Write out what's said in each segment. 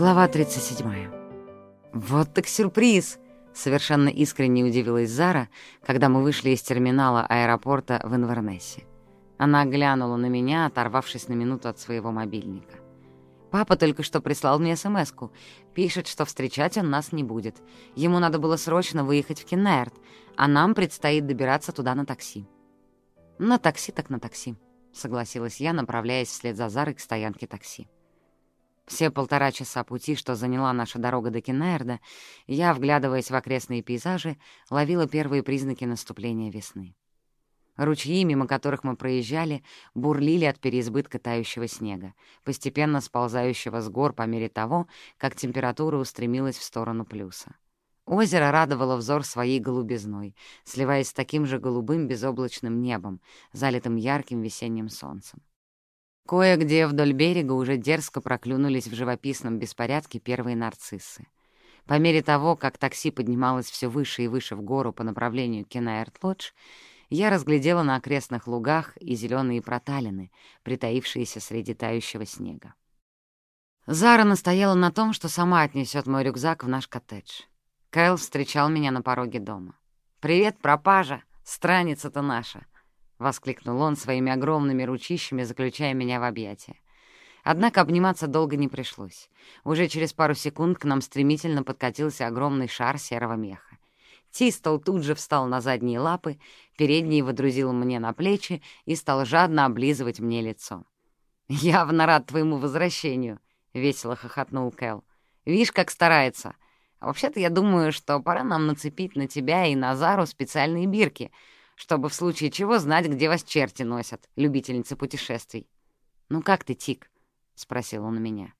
Глава 37. «Вот так сюрприз!» — совершенно искренне удивилась Зара, когда мы вышли из терминала аэропорта в Инвернессе. Она глянула на меня, оторвавшись на минуту от своего мобильника. «Папа только что прислал мне смс -ку. Пишет, что встречать он нас не будет. Ему надо было срочно выехать в Кеннерт, а нам предстоит добираться туда на такси». «На такси так на такси», — согласилась я, направляясь вслед за Зарой к стоянке такси. Все полтора часа пути, что заняла наша дорога до Кеннерда, я, вглядываясь в окрестные пейзажи, ловила первые признаки наступления весны. Ручьи, мимо которых мы проезжали, бурлили от переизбытка тающего снега, постепенно сползающего с гор по мере того, как температура устремилась в сторону плюса. Озеро радовало взор своей голубизной, сливаясь с таким же голубым безоблачным небом, залитым ярким весенним солнцем. Кое-где вдоль берега уже дерзко проклюнулись в живописном беспорядке первые нарциссы. По мере того, как такси поднималось все выше и выше в гору по направлению Кенаэрт-Лодж, я разглядела на окрестных лугах и зеленые проталины, притаившиеся среди тающего снега. Зара настояла на том, что сама отнесет мой рюкзак в наш коттедж. Кайл встречал меня на пороге дома. «Привет, пропажа! Страница-то наша!» — воскликнул он своими огромными ручищами, заключая меня в объятия. Однако обниматься долго не пришлось. Уже через пару секунд к нам стремительно подкатился огромный шар серого меха. Тистол тут же встал на задние лапы, передние водрузил мне на плечи и стал жадно облизывать мне лицо. «Явно рад твоему возвращению», — весело хохотнул Кэл. «Видишь, как старается. Вообще-то я думаю, что пора нам нацепить на тебя и на Зару специальные бирки — чтобы в случае чего знать, где вас черти носят, любительницы путешествий. «Ну как ты, Тик?» — спросил он у меня.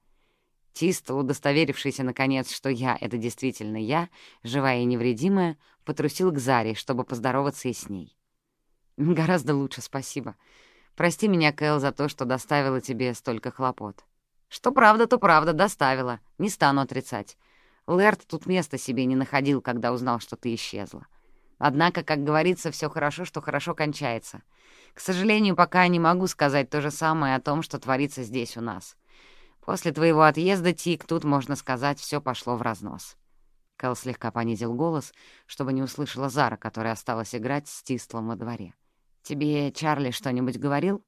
Тисто, удостоверившийся, наконец, что я — это действительно я, живая и невредимая, потрусил к Заре, чтобы поздороваться и с ней. «Гораздо лучше, спасибо. Прости меня, Кэл, за то, что доставила тебе столько хлопот». «Что правда, то правда, доставила. Не стану отрицать. Лэрд тут места себе не находил, когда узнал, что ты исчезла. Однако, как говорится, все хорошо, что хорошо кончается. К сожалению, пока не могу сказать то же самое о том, что творится здесь у нас. После твоего отъезда, Тик, тут, можно сказать, все пошло в разнос. Кэл слегка понизил голос, чтобы не услышала Зара, которая осталась играть с Тистлом во дворе. «Тебе Чарли что-нибудь говорил?»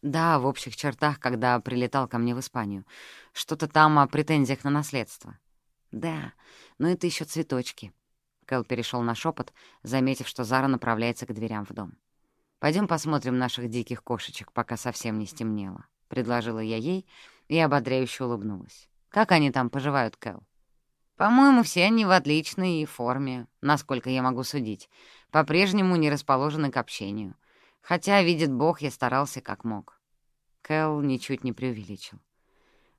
«Да, в общих чертах, когда прилетал ко мне в Испанию. Что-то там о претензиях на наследство». «Да, но это еще цветочки. Кэл перешел на шепот, заметив, что Зара направляется к дверям в дом. Пойдем посмотрим наших диких кошечек, пока совсем не стемнело», — предложила я ей и ободряюще улыбнулась. «Как они там поживают, Кэл?» «По-моему, все они в отличной форме, насколько я могу судить. По-прежнему не расположены к общению. Хотя, видит Бог, я старался как мог». Кэл ничуть не преувеличил.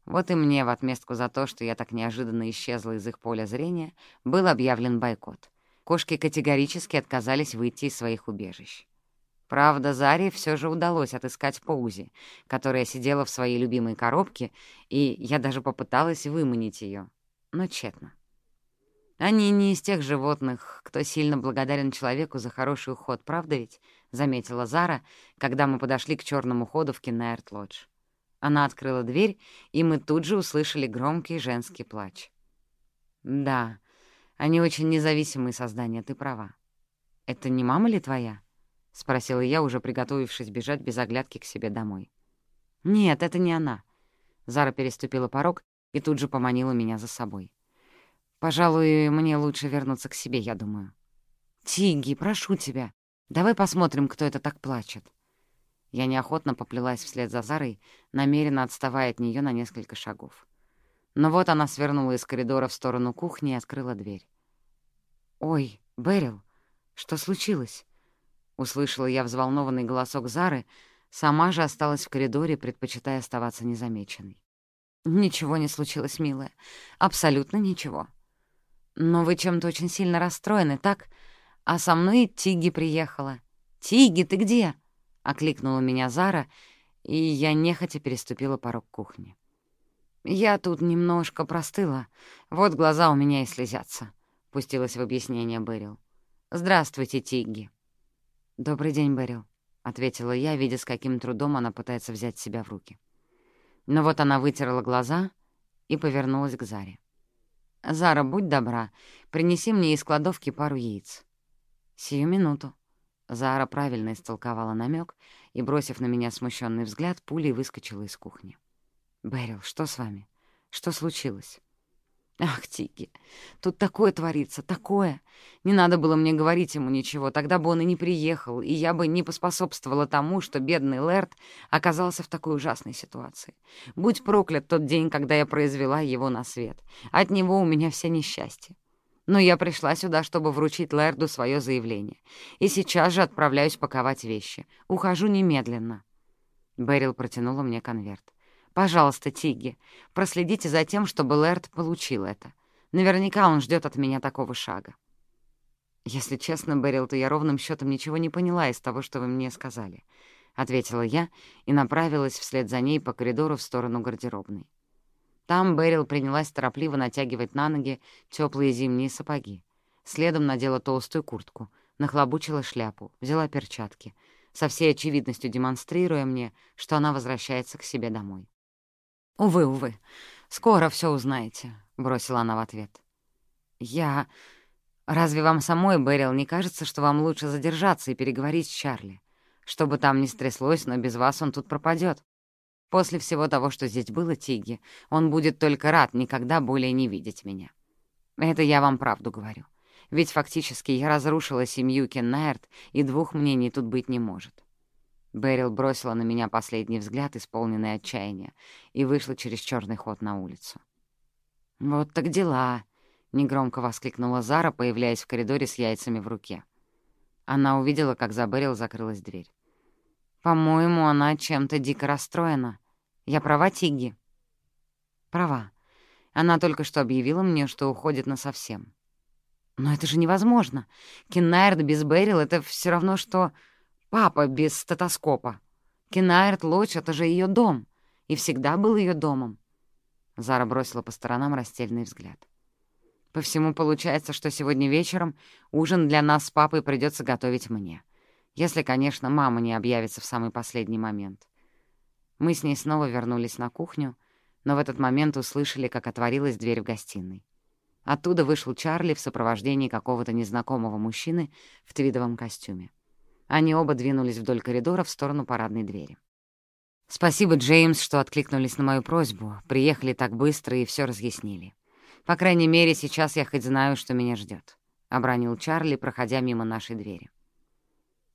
Вот и мне в отместку за то, что я так неожиданно исчезла из их поля зрения, был объявлен бойкот. Кошки категорически отказались выйти из своих убежищ. Правда, Заре все же удалось отыскать Поузи, которая сидела в своей любимой коробке, и я даже попыталась выманить ее, но тщетно. «Они не из тех животных, кто сильно благодарен человеку за хороший уход, правда ведь?» — заметила Зара, когда мы подошли к черному ходу в Киннаерт-Лодж. Она открыла дверь, и мы тут же услышали громкий женский плач. «Да, они очень независимые создания, ты права. Это не мама ли твоя?» — спросила я, уже приготовившись бежать без оглядки к себе домой. «Нет, это не она». Зара переступила порог и тут же поманила меня за собой. «Пожалуй, мне лучше вернуться к себе, я думаю». «Тиги, прошу тебя, давай посмотрим, кто это так плачет». Я неохотно поплелась вслед за Зарой, намеренно отставая от нее на несколько шагов. Но вот она свернула из коридора в сторону кухни и открыла дверь. «Ой, Берил, что случилось?» Услышала я взволнованный голосок Зары, сама же осталась в коридоре, предпочитая оставаться незамеченной. «Ничего не случилось, милая. Абсолютно ничего. Но вы чем-то очень сильно расстроены, так? А со мной Тиги приехала. Тиги, ты где?» Окликнула меня Зара, и я нехотя переступила порог кухни. «Я тут немножко простыла. Вот глаза у меня и слезятся», — пустилась в объяснение Берил. «Здравствуйте, Тигги». «Добрый день, Берил», — ответила я, видя, с каким трудом она пытается взять себя в руки. Но вот она вытерла глаза и повернулась к Заре. «Зара, будь добра, принеси мне из кладовки пару яиц». «Сию минуту». Зара правильно истолковала намек и, бросив на меня смущенный взгляд, пулей выскочила из кухни. «Берил, что с вами? Что случилось?» Ах, Тиги, тут такое творится, такое. Не надо было мне говорить ему ничего, тогда бы он и не приехал, и я бы не поспособствовала тому, что бедный Лэрд оказался в такой ужасной ситуации. Будь проклят тот день, когда я произвела его на свет. От него у меня все несчастье. Но я пришла сюда, чтобы вручить Лэрду свое заявление. И сейчас же отправляюсь паковать вещи. Ухожу немедленно. Берил протянула мне конверт. Пожалуйста, Тигги, проследите за тем, чтобы Лэрд получил это. Наверняка он ждет от меня такого шага. Если честно, Берил, то я ровным счетом ничего не поняла из того, что вы мне сказали, — ответила я и направилась вслед за ней по коридору в сторону гардеробной. Там Берил принялась торопливо натягивать на ноги теплые зимние сапоги. Следом надела толстую куртку, нахлобучила шляпу, взяла перчатки, со всей очевидностью демонстрируя мне, что она возвращается к себе домой. «Увы, увы, скоро все узнаете», — бросила она в ответ. «Я... Разве вам самой, Берил, не кажется, что вам лучше задержаться и переговорить с Чарли? Что бы там ни стряслось, но без вас он тут пропадет. После всего того, что здесь было, Тиги, он будет только рад никогда более не видеть меня. Это я вам правду говорю. Ведь фактически я разрушила семью Кеннайрт, и двух мнений тут быть не может. Берил бросила на меня последний взгляд, исполненный отчаяния, и вышла через черный ход на улицу. «Вот так дела!» — негромко воскликнула Зара, появляясь в коридоре с яйцами в руке. Она увидела, как за Берил закрылась дверь. «По-моему, она чем-то дико расстроена. Я права, Тигги?» «Права. Она только что объявила мне, что уходит насовсем». «Но это же невозможно. Кеннайрд без Берил — это все равно, что...» Папа без стетоскопа. Кенайрт Лодж — это же ее дом. И всегда был ее домом. Зара бросила по сторонам расстельный взгляд. По всему получается, что сегодня вечером ужин для нас с папой придется готовить мне. Если, конечно, мама не объявится в самый последний момент. Мы с ней снова вернулись на кухню, но в этот момент услышали, как отворилась дверь в гостиной. Оттуда вышел Чарли в сопровождении какого-то незнакомого мужчины в твидовом костюме. Они оба двинулись вдоль коридора в сторону парадной двери. «Спасибо, Джеймс, что откликнулись на мою просьбу, приехали так быстро и все разъяснили. По крайней мере, сейчас я хоть знаю, что меня ждет», — обронил Чарли, проходя мимо нашей двери.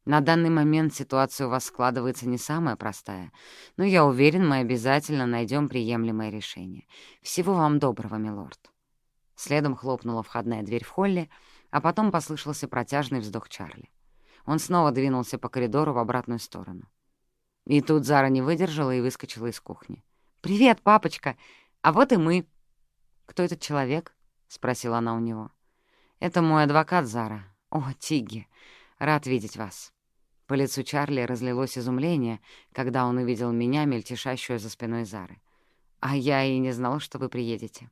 «На данный момент ситуация у вас складывается не самая простая, но я уверен, мы обязательно найдем приемлемое решение. Всего вам доброго, милорд». Следом хлопнула входная дверь в холле, а потом послышался протяжный вздох Чарли. Он снова двинулся по коридору в обратную сторону. И тут Зара не выдержала и выскочила из кухни. «Привет, папочка! А вот и мы!» «Кто этот человек?» — спросила она у него. «Это мой адвокат Зара. О, Тигги, рад видеть вас». По лицу Чарли разлилось изумление, когда он увидел меня, мельтешащую за спиной Зары. «А я и не знала, что вы приедете».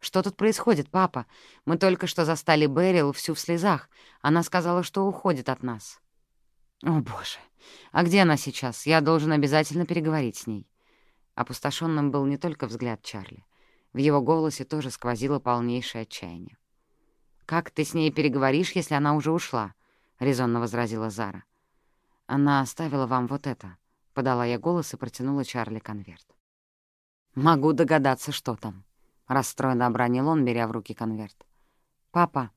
«Что тут происходит, папа? Мы только что застали Берил всю в слезах. Она сказала, что уходит от нас». «О, боже! А где она сейчас? Я должен обязательно переговорить с ней». Опустошенным был не только взгляд Чарли. В его голосе тоже сквозило полнейшее отчаяние. «Как ты с ней переговоришь, если она уже ушла?» — резонно возразила Зара. «Она оставила вам вот это», — подала я голос и протянула Чарли конверт. «Могу догадаться, что там», — расстроенно обронил он, беря в руки конверт. «Папа,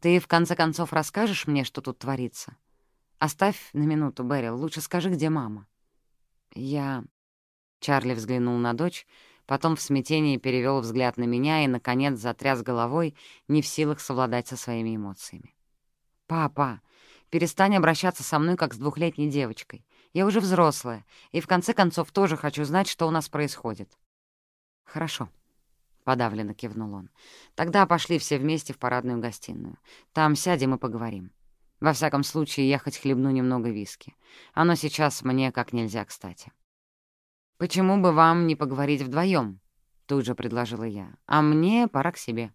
ты в конце концов расскажешь мне, что тут творится? Оставь на минуту, Берил, лучше скажи, где мама». «Я...» Чарли взглянул на дочь, потом в смятении перевел взгляд на меня и, наконец, затряс головой, не в силах совладать со своими эмоциями. «Папа, перестань обращаться со мной, как с двухлетней девочкой. Я уже взрослая, и в конце концов тоже хочу знать, что у нас происходит». «Хорошо», подавленно кивнул он. «Тогда пошли все вместе в парадную гостиную. Там сядем и поговорим. Во всяком случае, я хоть хлебну немного виски. Оно сейчас мне как нельзя кстати». «Почему бы вам не поговорить вдвоем? тут же предложила я. «А мне пора к себе».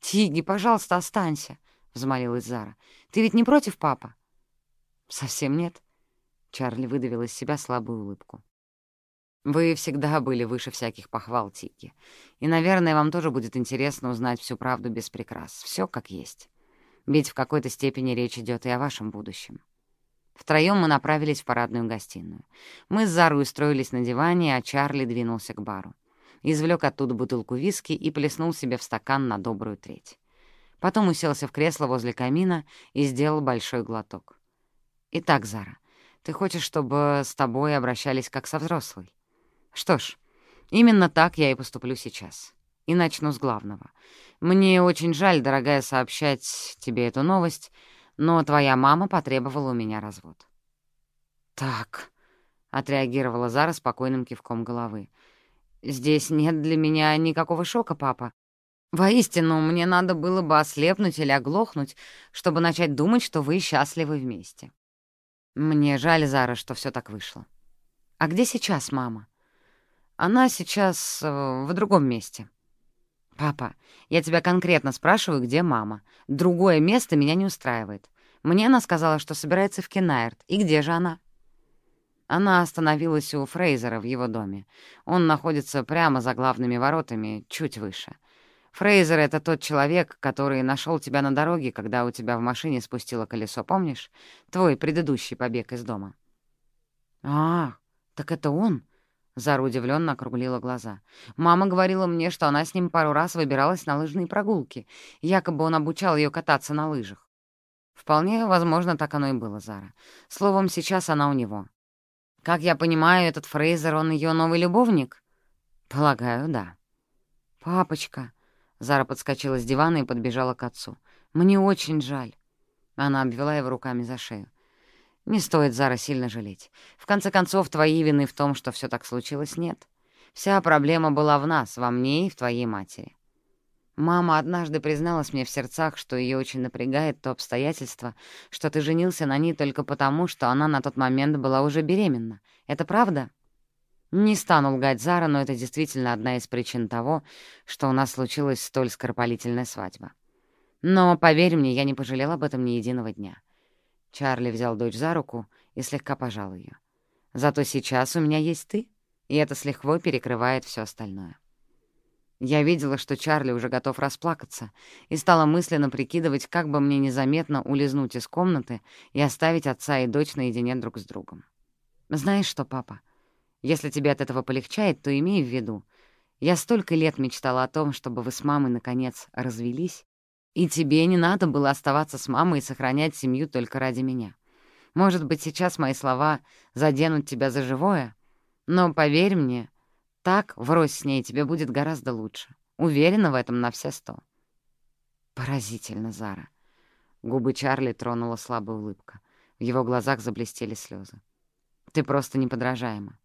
«Тиги, пожалуйста, останься», — взмолилась Зара. «Ты ведь не против, папа?» «Совсем нет». Чарли выдавил из себя слабую улыбку. Вы всегда были выше всяких похвал, Тики. И, наверное, вам тоже будет интересно узнать всю правду без прикрас. Все как есть. Ведь в какой-то степени речь идет и о вашем будущем. Втроем мы направились в парадную гостиную. Мы с Зарой устроились на диване, а Чарли двинулся к бару. Извлек оттуда бутылку виски и плеснул себе в стакан на добрую треть. Потом уселся в кресло возле камина и сделал большой глоток. «Итак, Зара, ты хочешь, чтобы с тобой обращались как со взрослой?» Что ж, именно так я и поступлю сейчас. И начну с главного. Мне очень жаль, дорогая, сообщать тебе эту новость, но твоя мама потребовала у меня развод. «Так», — отреагировала Зара спокойным кивком головы, «здесь нет для меня никакого шока, папа. Воистину, мне надо было бы ослепнуть или оглохнуть, чтобы начать думать, что вы счастливы вместе. Мне жаль, Зара, что все так вышло. А где сейчас мама?» Она сейчас э, в другом месте. Папа, я тебя конкретно спрашиваю, где мама. Другое место меня не устраивает. Мне она сказала, что собирается в Кенайрт. И где же она? Она остановилась у Фрейзера в его доме. Он находится прямо за главными воротами, чуть выше. Фрейзер — это тот человек, который нашел тебя на дороге, когда у тебя в машине спустило колесо, помнишь? Твой предыдущий побег из дома. «А, так это он?» Зара удивленно округлила глаза. «Мама говорила мне, что она с ним пару раз выбиралась на лыжные прогулки. Якобы он обучал ее кататься на лыжах». «Вполне возможно, так оно и было, Зара. Словом, сейчас она у него. Как я понимаю, этот Фрейзер, он ее новый любовник?» «Полагаю, да». «Папочка», — Зара подскочила с дивана и подбежала к отцу. «Мне очень жаль». Она обвела его руками за шею. Не стоит, Зара, сильно жалеть. В конце концов, твоей вины в том, что все так случилось, нет. Вся проблема была в нас, во мне и в твоей матери. Мама однажды призналась мне в сердцах, что ее очень напрягает то обстоятельство, что ты женился на ней только потому, что она на тот момент была уже беременна. Это правда? Не стану лгать Зара, но это действительно одна из причин того, что у нас случилась столь скоропалительная свадьба. Но, поверь мне, я не пожалел об этом ни единого дня. Чарли взял дочь за руку и слегка пожал ее. «Зато сейчас у меня есть ты, и это с лихвой перекрывает все остальное». Я видела, что Чарли уже готов расплакаться, и стала мысленно прикидывать, как бы мне незаметно улизнуть из комнаты и оставить отца и дочь наедине друг с другом. «Знаешь что, папа, если тебе от этого полегчает, то имей в виду, я столько лет мечтала о том, чтобы вы с мамой, наконец, развелись, и тебе не надо было оставаться с мамой и сохранять семью только ради меня. Может быть, сейчас мои слова заденут тебя за живое, но поверь мне, так, врозь с ней, тебе будет гораздо лучше. Уверена в этом на все сто. Поразительно, Зара. Губы Чарли тронула слабая улыбка. В его глазах заблестели слезы. Ты просто неподражаема.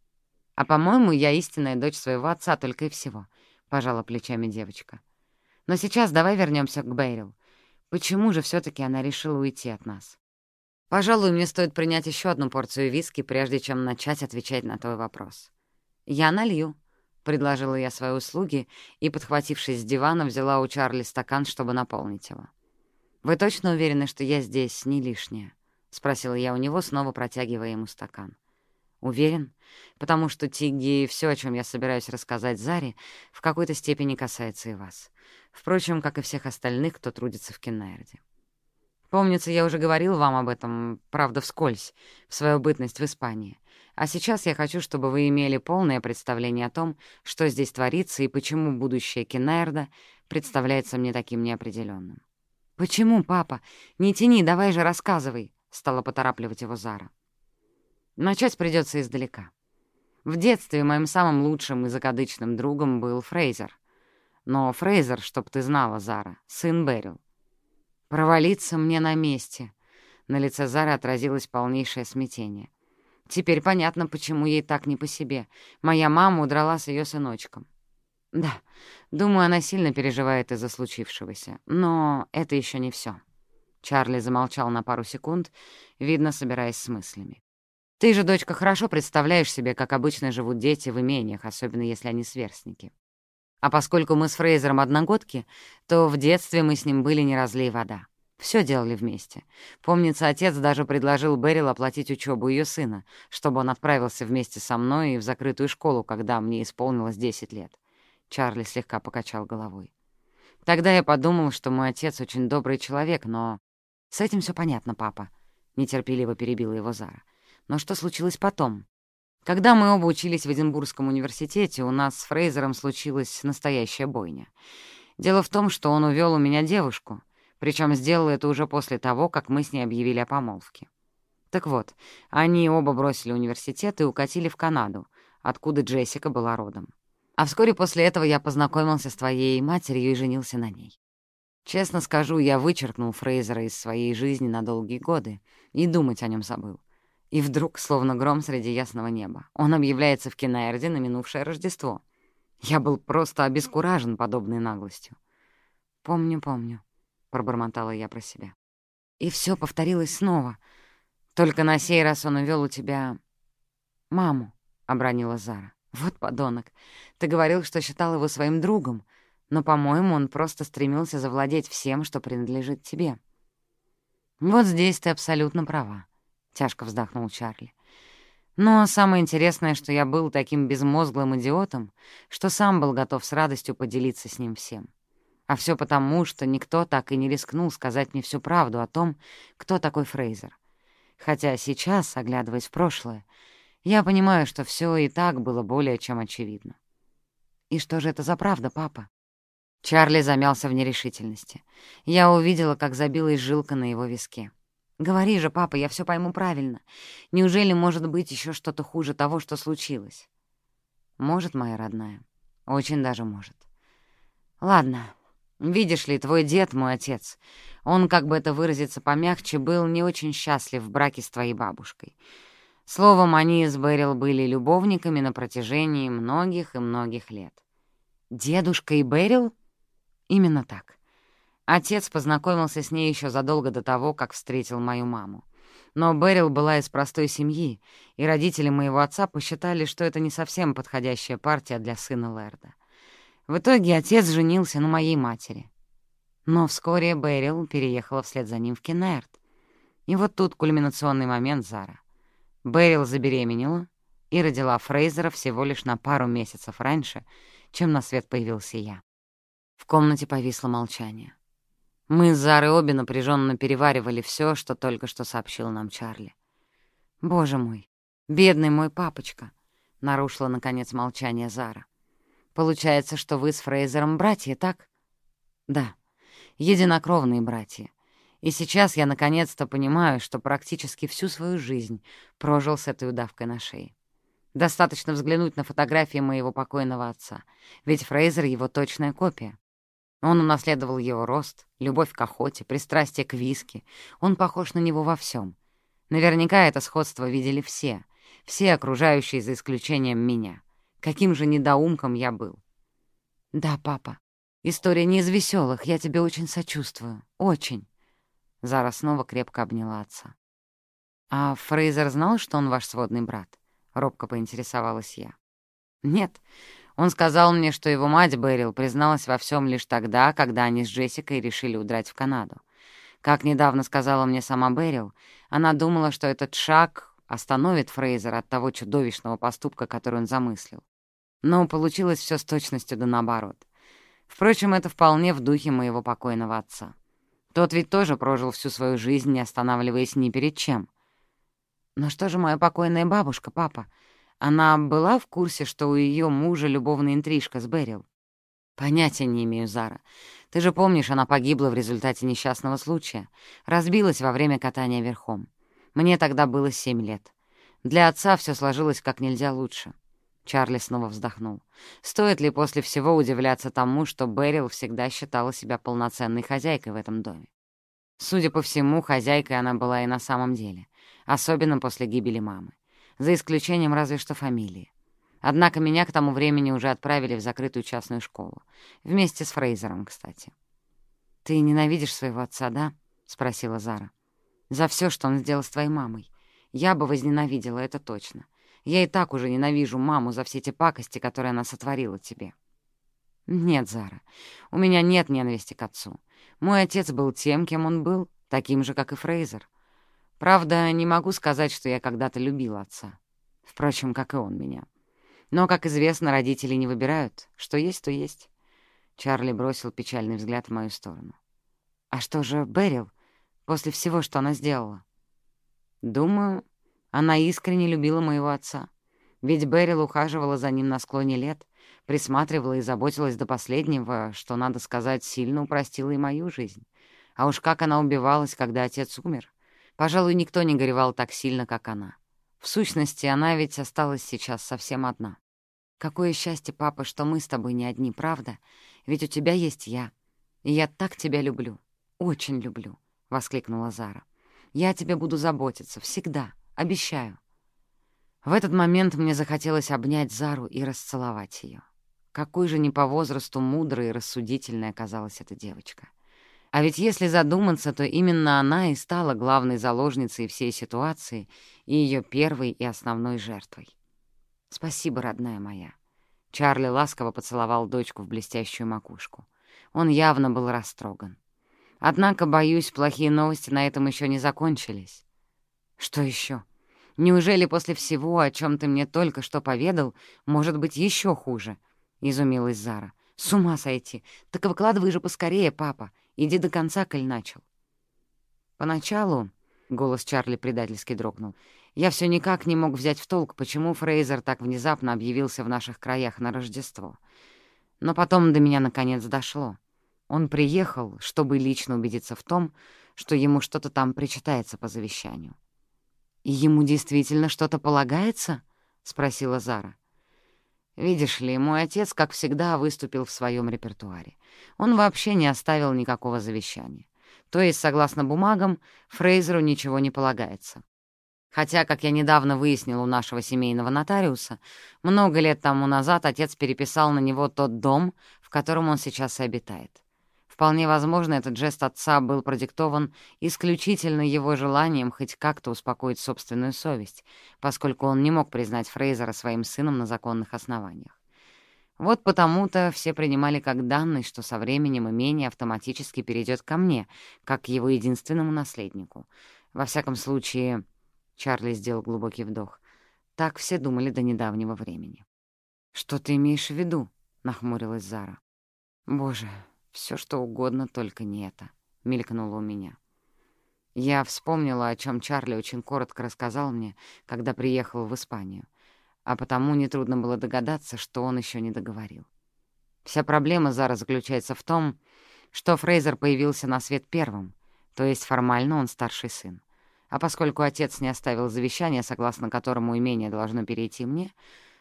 А, по-моему, я истинная дочь своего отца только и всего, — пожала плечами девочка. Но сейчас давай вернемся к Бэрил. Почему же все таки она решила уйти от нас? Пожалуй, мне стоит принять еще одну порцию виски, прежде чем начать отвечать на твой вопрос. «Я налью», — предложила я свои услуги и, подхватившись с дивана, взяла у Чарли стакан, чтобы наполнить его. «Вы точно уверены, что я здесь не лишняя?» — спросила я у него, снова протягивая ему стакан. «Уверен, потому что Тигги все, о чем я собираюсь рассказать Заре, в какой-то степени касается и вас. Впрочем, как и всех остальных, кто трудится в Кеннерде. Помнится, я уже говорил вам об этом, правда, вскользь, в свою бытность в Испании. А сейчас я хочу, чтобы вы имели полное представление о том, что здесь творится и почему будущее Кеннерда представляется мне таким неопределенным. «Почему, папа? Не тяни, давай же рассказывай», — стала поторапливать его Зара. Начать придется издалека. В детстве моим самым лучшим и закадычным другом был Фрейзер. Но Фрейзер, чтоб ты знала, Зара, сын Берил. Провалиться мне на месте. На лице Зары отразилось полнейшее смятение. Теперь понятно, почему ей так не по себе. Моя мама удрала с ее сыночком. Да, думаю, она сильно переживает из-за случившегося. Но это еще не все. Чарли замолчал на пару секунд, видно, собираясь с мыслями. «Ты же, дочка, хорошо представляешь себе, как обычно живут дети в имениях, особенно если они сверстники. А поскольку мы с Фрейзером одногодки, то в детстве мы с ним были не разлей вода. Все делали вместе. Помнится, отец даже предложил Берил оплатить учебу ее сына, чтобы он отправился вместе со мной в закрытую школу, когда мне исполнилось 10 лет. Чарли слегка покачал головой. Тогда я подумал, что мой отец очень добрый человек, но... С этим все понятно, папа. Нетерпеливо перебила его Зара. Но что случилось потом? Когда мы оба учились в Эдинбургском университете, у нас с Фрейзером случилась настоящая бойня. Дело в том, что он увел у меня девушку, причем сделал это уже после того, как мы с ней объявили о помолвке. Так вот, они оба бросили университет и укатили в Канаду, откуда Джессика была родом. А вскоре после этого я познакомился с твоей матерью и женился на ней. Честно скажу, я вычеркнул Фрейзера из своей жизни на долгие годы и думать о нем забыл. И вдруг, словно гром среди ясного неба, он объявляется в Кинаэрде на минувшее Рождество. Я был просто обескуражен подобной наглостью. «Помню, помню», — пробормотала я про себя. И все повторилось снова. Только на сей раз он увел у тебя... «Маму», — обронила Зара. «Вот подонок. Ты говорил, что считал его своим другом, но, по-моему, он просто стремился завладеть всем, что принадлежит тебе». «Вот здесь ты абсолютно права», — тяжко вздохнул Чарли. «Но самое интересное, что я был таким безмозглым идиотом, что сам был готов с радостью поделиться с ним всем. А все потому, что никто так и не рискнул сказать мне всю правду о том, кто такой Фрейзер. Хотя сейчас, оглядываясь в прошлое, я понимаю, что все и так было более чем очевидно. «И что же это за правда, папа?» Чарли замялся в нерешительности. Я увидела, как забилась жилка на его виске. «Говори же, папа, я все пойму правильно. Неужели может быть еще что-то хуже того, что случилось?» «Может, моя родная. Очень даже может. Ладно, Видишь ли, твой дед, мой отец, он, как бы это выразиться помягче, был не очень счастлив в браке с твоей бабушкой. Словом, они с Берил были любовниками на протяжении многих и многих лет. Дедушка и Берил? Именно так. Отец познакомился с ней еще задолго до того, как встретил мою маму. Но Берил была из простой семьи, и родители моего отца посчитали, что это не совсем подходящая партия для сына Лерда. В итоге отец женился на моей матери. Но вскоре Бэрил переехала вслед за ним в Кеннерт. И вот тут кульминационный момент Зара. Бэрил забеременела и родила Фрейзера всего лишь на пару месяцев раньше, чем на свет появился я. В комнате повисло молчание. Мы с Зарой обе напряженно переваривали все, что только что сообщил нам Чарли. «Боже мой, бедный мой папочка!» — нарушила, наконец, молчание Зара. Получается, что вы с Фрейзером братья, так? Да, единокровные братья. И сейчас я наконец-то понимаю, что практически всю свою жизнь прожил с этой удавкой на шее. Достаточно взглянуть на фотографии моего покойного отца, ведь Фрейзер — его точная копия. Он унаследовал его рост, любовь к охоте, пристрастие к виски. Он похож на него во всем. Наверняка это сходство видели все, все окружающие за исключением меня. Каким же недоумком я был. «Да, папа, история не из веселых, я тебе очень сочувствую. Очень». Зара снова крепко обняла отца. «А Фрейзер знал, что он ваш сводный брат?» — робко поинтересовалась я. «Нет. Он сказал мне, что его мать Берил призналась во всем лишь тогда, когда они с Джессикой решили удрать в Канаду. Как недавно сказала мне сама Берил, она думала, что этот шаг остановит Фрейзера от того чудовищного поступка, который он замыслил. Но получилось все с точностью да наоборот. Впрочем, это вполне в духе моего покойного отца. Тот ведь тоже прожил всю свою жизнь, не останавливаясь ни перед чем. Но что же моя покойная бабушка, папа? Она была в курсе, что у ее мужа любовная интрижка с Берил? Понятия не имею, Зара. Ты же помнишь, она погибла в результате несчастного случая. Разбилась во время катания верхом. Мне тогда было семь лет. Для отца все сложилось как нельзя лучше. Чарли снова вздохнул. Стоит ли после всего удивляться тому, что Берил всегда считала себя полноценной хозяйкой в этом доме? Судя по всему, хозяйкой она была и на самом деле, особенно после гибели мамы, за исключением разве что фамилии. Однако меня к тому времени уже отправили в закрытую частную школу. Вместе с Фрейзером, кстати. «Ты ненавидишь своего отца, да?» — спросила Зара. «За все, что он сделал с твоей мамой. Я бы возненавидела, это точно. Я и так уже ненавижу маму за все те пакости, которые она сотворила тебе». «Нет, Зара, у меня нет ненависти к отцу. Мой отец был тем, кем он был, таким же, как и Фрейзер. Правда, не могу сказать, что я когда-то любил отца. Впрочем, как и он меня. Но, как известно, родители не выбирают. Что есть, то есть. Чарли бросил печальный взгляд в мою сторону. «А что же Берил после всего, что она сделала?» «Думаю, она искренне любила моего отца. Ведь Берил ухаживала за ним на склоне лет, присматривала и заботилась до последнего, что, надо сказать, сильно упростила и мою жизнь. А уж как она убивалась, когда отец умер. Пожалуй, никто не горевал так сильно, как она. В сущности, она ведь осталась сейчас совсем одна. Какое счастье, папа, что мы с тобой не одни, правда? Ведь у тебя есть я. И я так тебя люблю. Очень люблю, — воскликнула Зара. Я о тебе буду заботиться, всегда, обещаю. В этот момент мне захотелось обнять Зару и расцеловать ее. Какой же не по возрасту мудрой и рассудительной оказалась эта девочка. А ведь если задуматься, то именно она и стала главной заложницей всей ситуации и ее первой и основной жертвой. «Спасибо, родная моя». Чарли ласково поцеловал дочку в блестящую макушку. Он явно был растроган. Однако, боюсь, плохие новости на этом еще не закончились. Что еще? Неужели после всего, о чем ты мне только что поведал, может быть еще хуже? Изумилась Зара. С ума сойти! Так выкладывай же поскорее, папа. Иди до конца, коль начал. Поначалу, — голос Чарли предательски дрогнул, — я все никак не мог взять в толк, почему Фрейзер так внезапно объявился в наших краях на Рождество. Но потом до меня наконец дошло. Он приехал, чтобы лично убедиться в том, что ему что-то там причитается по завещанию. «И ему действительно что-то полагается?» — спросила Зара. Видишь ли, мой отец, как всегда, выступил в своем репертуаре. Он вообще не оставил никакого завещания. То есть, согласно бумагам, Фрейзеру ничего не полагается. Хотя, как я недавно выяснил у нашего семейного нотариуса, много лет тому назад отец переписал на него тот дом, в котором он сейчас и обитает. Вполне возможно, этот жест отца был продиктован исключительно его желанием хоть как-то успокоить собственную совесть, поскольку он не мог признать Фрейзера своим сыном на законных основаниях. Вот потому-то все принимали как данность, что со временем имение автоматически перейдет ко мне, как к его единственному наследнику. Во всяком случае, Чарли сделал глубокий вдох, так все думали до недавнего времени. «Что ты имеешь в виду?» — нахмурилась Зара. «Боже, все что угодно, только не это», — мелькнуло у меня. Я вспомнила, о чем Чарли очень коротко рассказал мне, когда приехал в Испанию, а потому нетрудно было догадаться, что он еще не договорил. Вся проблема Зара заключается в том, что Фрейзер появился на свет первым, то есть формально он старший сын. А поскольку отец не оставил завещания, согласно которому имение должно перейти мне,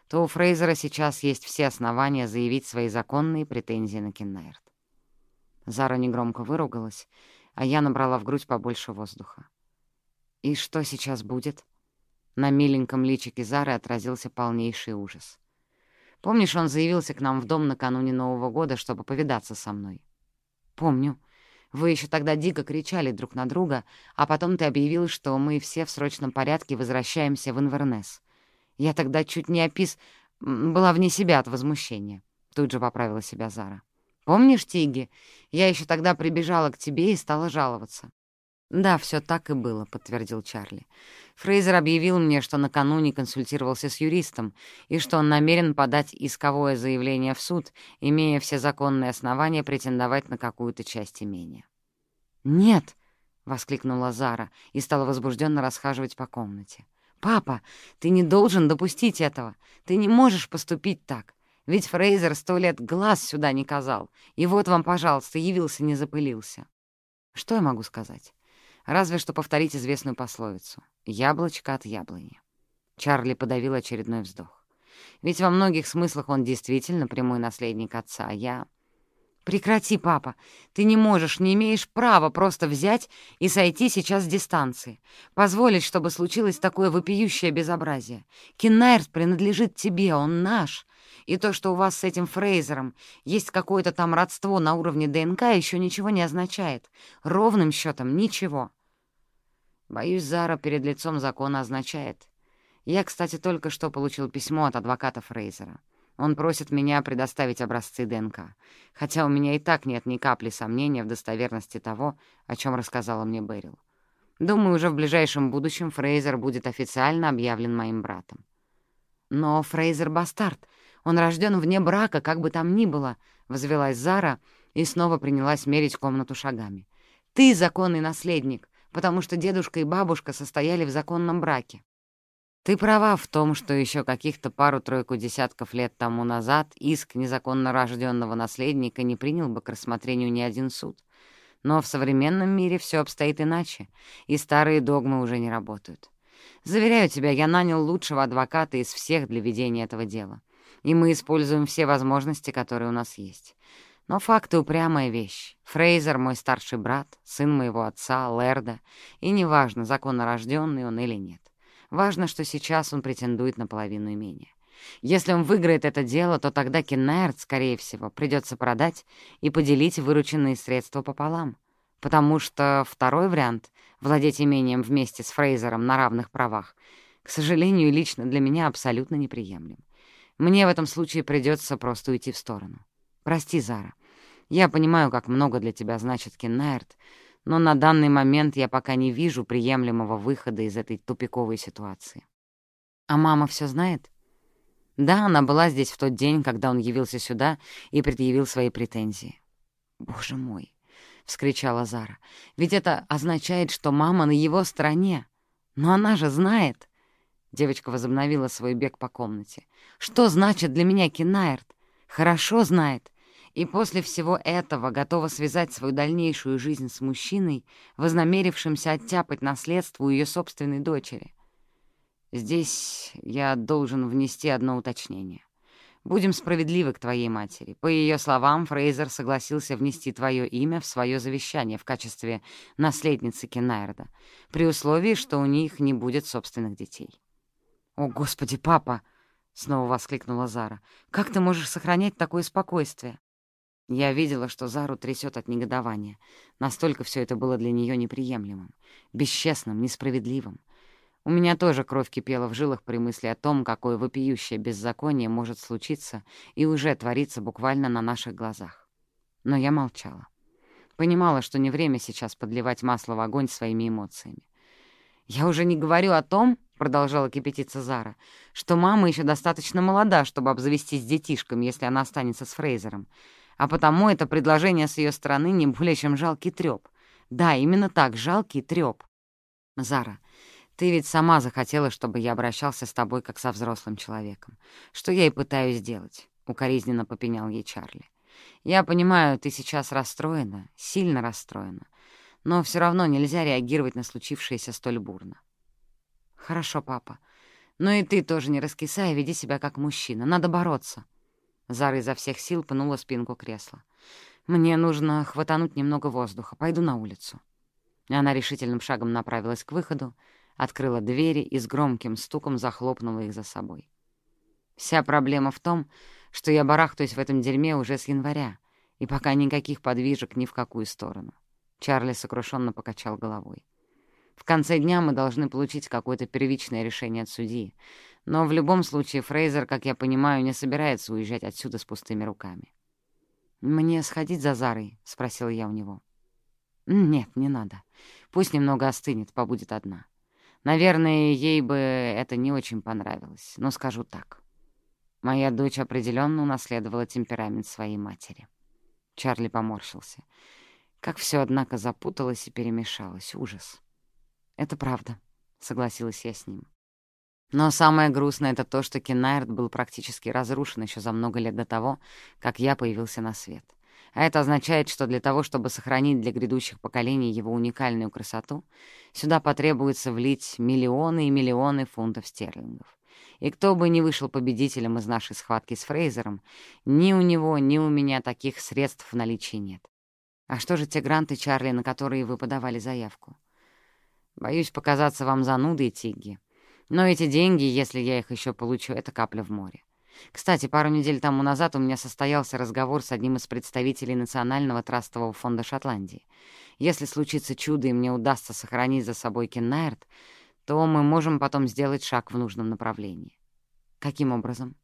то у Фрейзера сейчас есть все основания заявить свои законные претензии на Кеннайрт. Зара негромко выругалась, а я набрала в грудь побольше воздуха. «И что сейчас будет?» На миленьком личике Зары отразился полнейший ужас. «Помнишь, он заявился к нам в дом накануне Нового года, чтобы повидаться со мной?» «Помню. Вы еще тогда дико кричали друг на друга, а потом ты объявил, что мы все в срочном порядке возвращаемся в Инвернес. Я тогда чуть не опис... была вне себя от возмущения». Тут же поправила себя Зара. Помнишь, Тиги? Я еще тогда прибежала к тебе и стала жаловаться». «Да, все так и было», — подтвердил Чарли. Фрейзер объявил мне, что накануне консультировался с юристом и что он намерен подать исковое заявление в суд, имея все законные основания претендовать на какую-то часть имения. «Нет!» — воскликнула Зара и стала возбужденно расхаживать по комнате. «Папа, ты не должен допустить этого. Ты не можешь поступить так. Ведь Фрейзер сто лет глаз сюда не казал. И вот вам, пожалуйста, явился, не запылился. Что я могу сказать? Разве что повторить известную пословицу. «Яблочко от яблони». Чарли подавил очередной вздох. Ведь во многих смыслах он действительно прямой наследник отца, а я... «Прекрати, папа. Ты не можешь, не имеешь права просто взять и сойти сейчас с дистанции. Позволить, чтобы случилось такое вопиющее безобразие. Кеннайрт принадлежит тебе, он наш. И то, что у вас с этим Фрейзером есть какое-то там родство на уровне ДНК, еще ничего не означает. Ровным счетом ничего». Боюсь, Зара перед лицом закона означает. Я, кстати, только что получил письмо от адвоката Фрейзера. Он просит меня предоставить образцы ДНК, хотя у меня и так нет ни капли сомнения в достоверности того, о чем рассказала мне Берил. Думаю, уже в ближайшем будущем Фрейзер будет официально объявлен моим братом. Но Фрейзер — бастард. Он рожден вне брака, как бы там ни было, — возвелась Зара и снова принялась мерить комнату шагами. Ты законный наследник, потому что дедушка и бабушка состояли в законном браке. Ты права в том, что еще каких-то пару-тройку десятков лет тому назад иск незаконно рожденного наследника не принял бы к рассмотрению ни один суд. Но в современном мире все обстоит иначе, и старые догмы уже не работают. Заверяю тебя, я нанял лучшего адвоката из всех для ведения этого дела, и мы используем все возможности, которые у нас есть. Но факты — упрямая вещь. Фрейзер — мой старший брат, сын моего отца, Лерда, и неважно, законно рожденный он или нет. Важно, что сейчас он претендует на половину имения. Если он выиграет это дело, то тогда Кеннерд, скорее всего, придется продать и поделить вырученные средства пополам. Потому что второй вариант — владеть имением вместе с Фрейзером на равных правах — к сожалению, лично для меня абсолютно неприемлем. Мне в этом случае придется просто уйти в сторону. Прости, Зара. Я понимаю, как много для тебя значит Кеннерд, но на данный момент я пока не вижу приемлемого выхода из этой тупиковой ситуации. А мама все знает? Да, она была здесь в тот день, когда он явился сюда и предъявил свои претензии. «Боже мой!» — вскричала Зара. «Ведь это означает, что мама на его стороне. Но она же знает!» Девочка возобновила свой бег по комнате. «Что значит для меня Кинаерт? Хорошо знает и после всего этого готова связать свою дальнейшую жизнь с мужчиной, вознамерившимся оттяпать наследство у ее собственной дочери. Здесь я должен внести одно уточнение. Будем справедливы к твоей матери. По ее словам, Фрейзер согласился внести твое имя в свое завещание в качестве наследницы Кенайрда, при условии, что у них не будет собственных детей. «О, Господи, папа!» — снова воскликнула Зара. «Как ты можешь сохранять такое спокойствие?» Я видела, что Зару трясет от негодования. Настолько все это было для нее неприемлемым, бесчестным, несправедливым. У меня тоже кровь кипела в жилах при мысли о том, какое вопиющее беззаконие может случиться и уже творится буквально на наших глазах. Но я молчала. Понимала, что не время сейчас подливать масло в огонь своими эмоциями. «Я уже не говорю о том, — продолжала кипятиться Зара, — что мама еще достаточно молода, чтобы обзавестись детишком, если она останется с Фрейзером а потому это предложение с ее стороны не более чем жалкий трёп. Да, именно так, жалкий трёп. Зара, ты ведь сама захотела, чтобы я обращался с тобой как со взрослым человеком. Что я и пытаюсь сделать, — укоризненно попенял ей Чарли. Я понимаю, ты сейчас расстроена, сильно расстроена, но все равно нельзя реагировать на случившееся столь бурно. Хорошо, папа. Но и ты тоже не раскисай, веди себя как мужчина. Надо бороться. Зара изо всех сил пнула спинку кресла. «Мне нужно хватануть немного воздуха. Пойду на улицу». Она решительным шагом направилась к выходу, открыла двери и с громким стуком захлопнула их за собой. «Вся проблема в том, что я барахтаюсь в этом дерьме уже с января, и пока никаких подвижек ни в какую сторону». Чарли сокрушенно покачал головой. «В конце дня мы должны получить какое-то первичное решение от судьи, но в любом случае Фрейзер, как я понимаю, не собирается уезжать отсюда с пустыми руками. «Мне сходить за Зарой?» — спросил я у него. «Нет, не надо. Пусть немного остынет, побудет одна. Наверное, ей бы это не очень понравилось, но скажу так. Моя дочь определенно унаследовала темперамент своей матери». Чарли поморщился. Как все, однако, запуталось и перемешалось. Ужас. «Это правда», — согласилась я с ним. Но самое грустное — это то, что Кеннайрт был практически разрушен еще за много лет до того, как я появился на свет. А это означает, что для того, чтобы сохранить для грядущих поколений его уникальную красоту, сюда потребуется влить миллионы и миллионы фунтов стерлингов. И кто бы ни вышел победителем из нашей схватки с Фрейзером, ни у него, ни у меня таких средств в наличии нет. А что же те гранты, Чарли, на которые вы подавали заявку? Боюсь показаться вам занудой, Тигги, но эти деньги, если я их еще получу, это капля в море. Кстати, пару недель тому назад у меня состоялся разговор с одним из представителей Национального трастового фонда Шотландии. Если случится чудо и мне удастся сохранить за собой Кеннайрт, то мы можем потом сделать шаг в нужном направлении. Каким образом?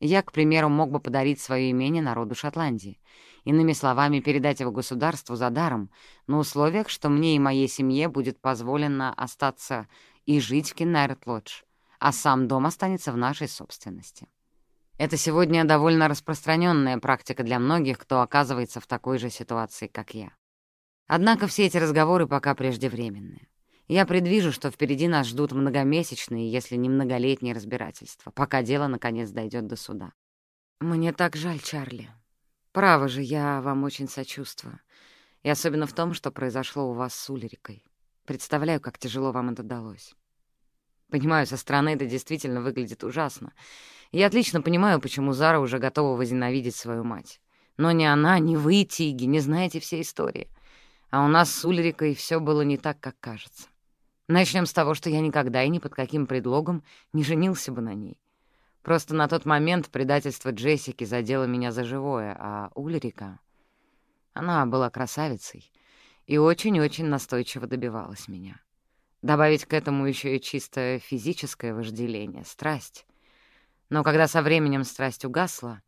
Я, к примеру, мог бы подарить свое имение народу Шотландии. Иными словами, передать его государству за даром, на условиях, что мне и моей семье будет позволено остаться и жить в Киннайрт-Лодж, а сам дом останется в нашей собственности. Это сегодня довольно распространенная практика для многих, кто оказывается в такой же ситуации, как я. Однако все эти разговоры пока преждевременные. Я предвижу, что впереди нас ждут многомесячные, если не многолетние разбирательства, пока дело наконец дойдет до суда. Мне так жаль, Чарли. Право же, я вам очень сочувствую. И особенно в том, что произошло у вас с Улерикой. Представляю, как тяжело вам это далось. Понимаю, со стороны это действительно выглядит ужасно. Я отлично понимаю, почему Зара уже готова возненавидеть свою мать. Но ни она, ни вы, Тиги, не знаете всей истории. А у нас с Ульрикой все было не так, как кажется. Начнем с того, что я никогда и ни под каким предлогом не женился бы на ней. Просто на тот момент предательство Джессики задело меня за живое, а Ульрика... Она была красавицей и очень-очень настойчиво добивалась меня. Добавить к этому еще и чисто физическое вожделение, страсть. Но когда со временем страсть угасла,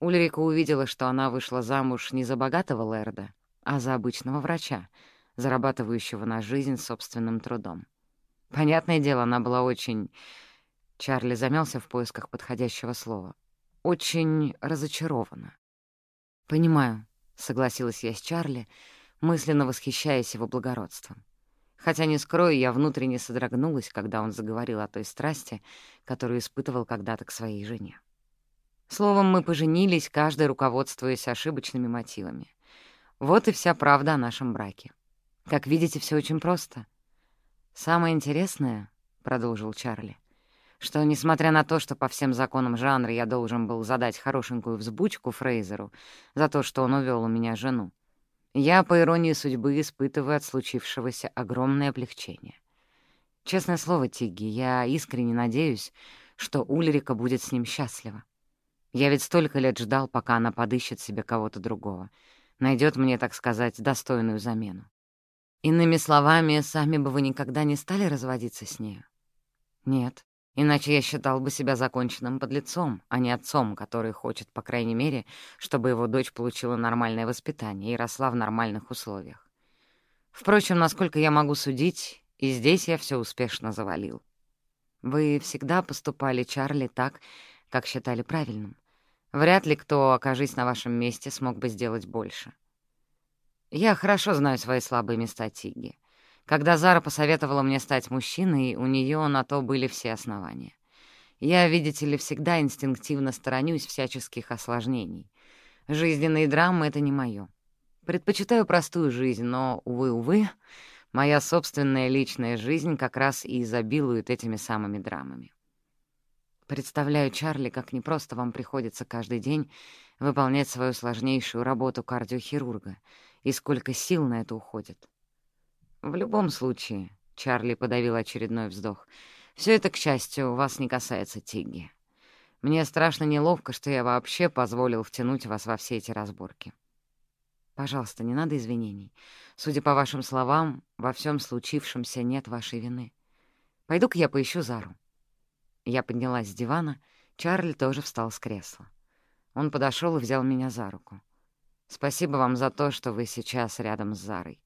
Ульрика увидела, что она вышла замуж не за богатого Лерда, а за обычного врача, зарабатывающего на жизнь собственным трудом. Понятное дело, она была очень... Чарли замялся в поисках подходящего слова. Очень разочарована. «Понимаю», — согласилась я с Чарли, мысленно восхищаясь его благородством. Хотя, не скрою, я внутренне содрогнулась, когда он заговорил о той страсти, которую испытывал когда-то к своей жене. Словом, мы поженились, каждый руководствуясь ошибочными мотивами. Вот и вся правда о нашем браке. Как видите, все очень просто. «Самое интересное», — продолжил Чарли, что, несмотря на то, что по всем законам жанра я должен был задать хорошенькую взбучку Фрейзеру за то, что он увел у меня жену, я, по иронии судьбы, испытываю от случившегося огромное облегчение. Честное слово, Тигги, я искренне надеюсь, что Ульрика будет с ним счастлива. Я ведь столько лет ждал, пока она подыщет себе кого-то другого, найдет мне, так сказать, достойную замену. Иными словами, сами бы вы никогда не стали разводиться с нею? Нет. Иначе я считал бы себя законченным подлецом, а не отцом, который хочет, по крайней мере, чтобы его дочь получила нормальное воспитание и росла в нормальных условиях. Впрочем, насколько я могу судить, и здесь я все успешно завалил. Вы всегда поступали, Чарли, так, как считали правильным. Вряд ли кто, окажись на вашем месте, смог бы сделать больше. Я хорошо знаю свои слабые места, Тигги. Когда Зара посоветовала мне стать мужчиной, у нее на то были все основания. Я, видите ли, всегда инстинктивно сторонюсь всяческих осложнений. Жизненные драмы — это не моё. Предпочитаю простую жизнь, но, увы-увы, моя собственная личная жизнь как раз и изобилует этими самыми драмами. Представляю, Чарли, как непросто вам приходится каждый день выполнять свою сложнейшую работу кардиохирурга, и сколько сил на это уходит. В любом случае, — Чарли подавил очередной вздох, — все это, к счастью, вас не касается Тигги. Мне страшно неловко, что я вообще позволил втянуть вас во все эти разборки. Пожалуйста, не надо извинений. Судя по вашим словам, во всем случившемся нет вашей вины. Пойду-ка я поищу Зару. Я поднялась с дивана, Чарли тоже встал с кресла. Он подошел и взял меня за руку. «Спасибо вам за то, что вы сейчас рядом с Зарой.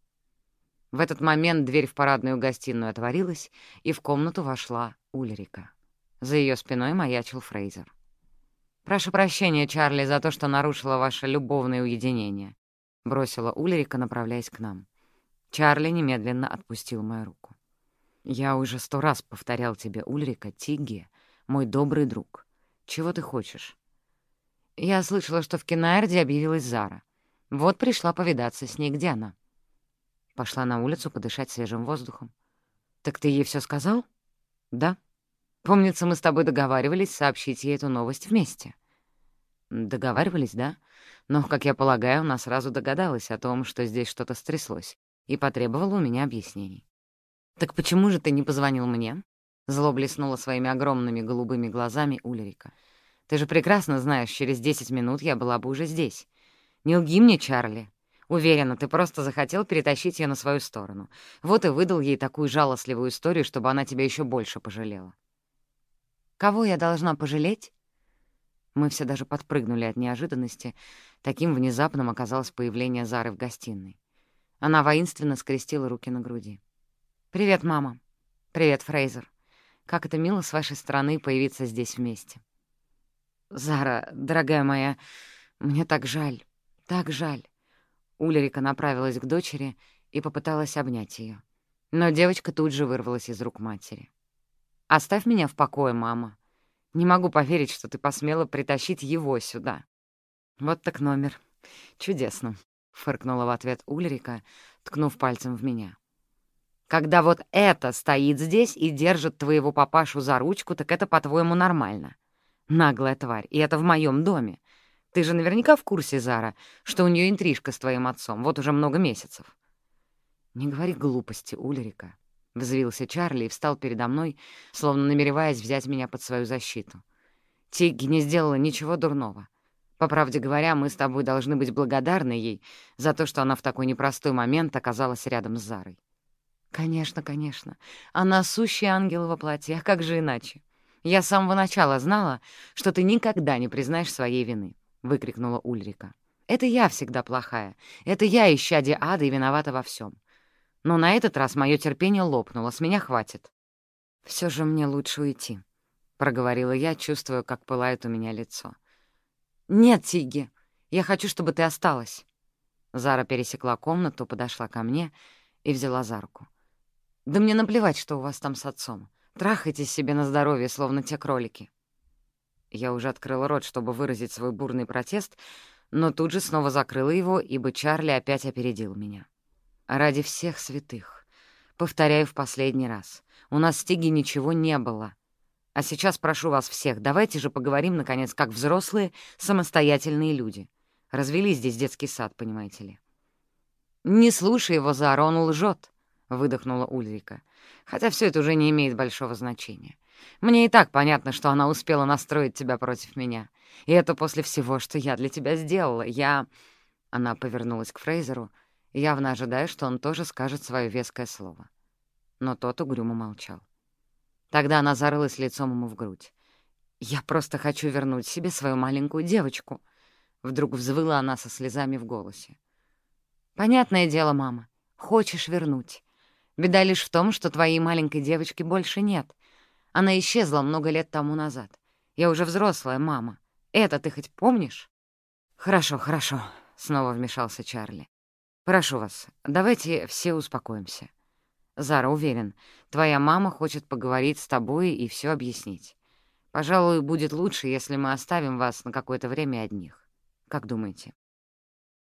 В этот момент дверь в парадную гостиную отворилась, и в комнату вошла Ульрика. За ее спиной маячил Фрейзер. «Прошу прощения, Чарли, за то, что нарушила ваше любовное уединение», — бросила Ульрика, направляясь к нам. Чарли немедленно отпустил мою руку. «Я уже сто раз повторял тебе, Ульрика, Тигги, мой добрый друг. Чего ты хочешь?» «Я слышала, что в Кинаэрде объявилась Зара. Вот пришла повидаться с ней. Где она?» Пошла на улицу подышать свежим воздухом. «Так ты ей все сказал?» «Да. Помнится, мы с тобой договаривались сообщить ей эту новость вместе». «Договаривались, да? Но, как я полагаю, она сразу догадалась о том, что здесь что-то стряслось, и потребовала у меня объяснений». «Так почему же ты не позвонил мне?» Зло блеснуло своими огромными голубыми глазами Ульрика. «Ты же прекрасно знаешь, через десять минут я была бы уже здесь. Не лги мне, Чарли. Уверена, ты просто захотел перетащить ее на свою сторону. Вот и выдал ей такую жалостливую историю, чтобы она тебя еще больше пожалела. Кого я должна пожалеть? Мы все даже подпрыгнули от неожиданности. Таким внезапным оказалось появление Зары в гостиной. Она воинственно скрестила руки на груди. «Привет, мама. Привет, Фрейзер. Как это мило с вашей стороны появиться здесь вместе». «Зара, дорогая моя, мне так жаль, так жаль». Улерика направилась к дочери и попыталась обнять ее. Но девочка тут же вырвалась из рук матери. «Оставь меня в покое, мама. Не могу поверить, что ты посмела притащить его сюда». «Вот так номер. Чудесно», — фыркнула в ответ Ульрика, ткнув пальцем в меня. «Когда вот это стоит здесь и держит твоего папашу за ручку, так это, по-твоему, нормально. Наглая тварь, и это в моем доме. Ты же наверняка в курсе, Зара, что у нее интрижка с твоим отцом, вот уже много месяцев». «Не говори глупости, Ульрика», Взвился Чарли и встал передо мной, словно намереваясь взять меня под свою защиту. Тигги не сделала ничего дурного. По правде говоря, мы с тобой должны быть благодарны ей за то, что она в такой непростой момент оказалась рядом с Зарой. Конечно, конечно. Она сущий ангел во плоти, а как же иначе? Я с самого начала знала, что ты никогда не признаешь своей вины, — выкрикнула Ульрика. Это я всегда плохая. Это я, исчадие ада, и виновата во всем. Но на этот раз мое терпение лопнуло, с меня хватит. Все же мне лучше уйти», — проговорила я, чувствуя, как пылает у меня лицо. «Нет, Тиги, я хочу, чтобы ты осталась». Зара пересекла комнату, подошла ко мне и взяла за руку. «Да мне наплевать, что у вас там с отцом. Трахайтесь себе на здоровье, словно те кролики». Я уже открыла рот, чтобы выразить свой бурный протест, но тут же снова закрыла его, ибо Чарли опять опередил меня. Ради всех святых. Повторяю в последний раз. У нас с Тиги ничего не было. А сейчас прошу вас всех, давайте же поговорим, наконец, как взрослые, самостоятельные люди. Развели здесь детский сад, понимаете ли. «Не слушай его, Зара, он лжет», — выдохнула Ульрика. «Хотя все это уже не имеет большого значения. Мне и так понятно, что она успела настроить тебя против меня. И это после всего, что я для тебя сделала. Я...» Она повернулась к Фрейзеру — явно ожидая, что он тоже скажет свое веское слово. Но тот угрюмо молчал. Тогда она зарылась лицом ему в грудь. «Я просто хочу вернуть себе свою маленькую девочку», — вдруг взвыла она со слезами в голосе. «Понятное дело, мама, хочешь вернуть. Беда лишь в том, что твоей маленькой девочки больше нет. Она исчезла много лет тому назад. Я уже взрослая мама. Это ты хоть помнишь?» «Хорошо, хорошо», — снова вмешался Чарли. «Прошу вас, давайте все успокоимся. Зара, уверен, твоя мама хочет поговорить с тобой и все объяснить. Пожалуй, будет лучше, если мы оставим вас на какое-то время одних. Как думаете?»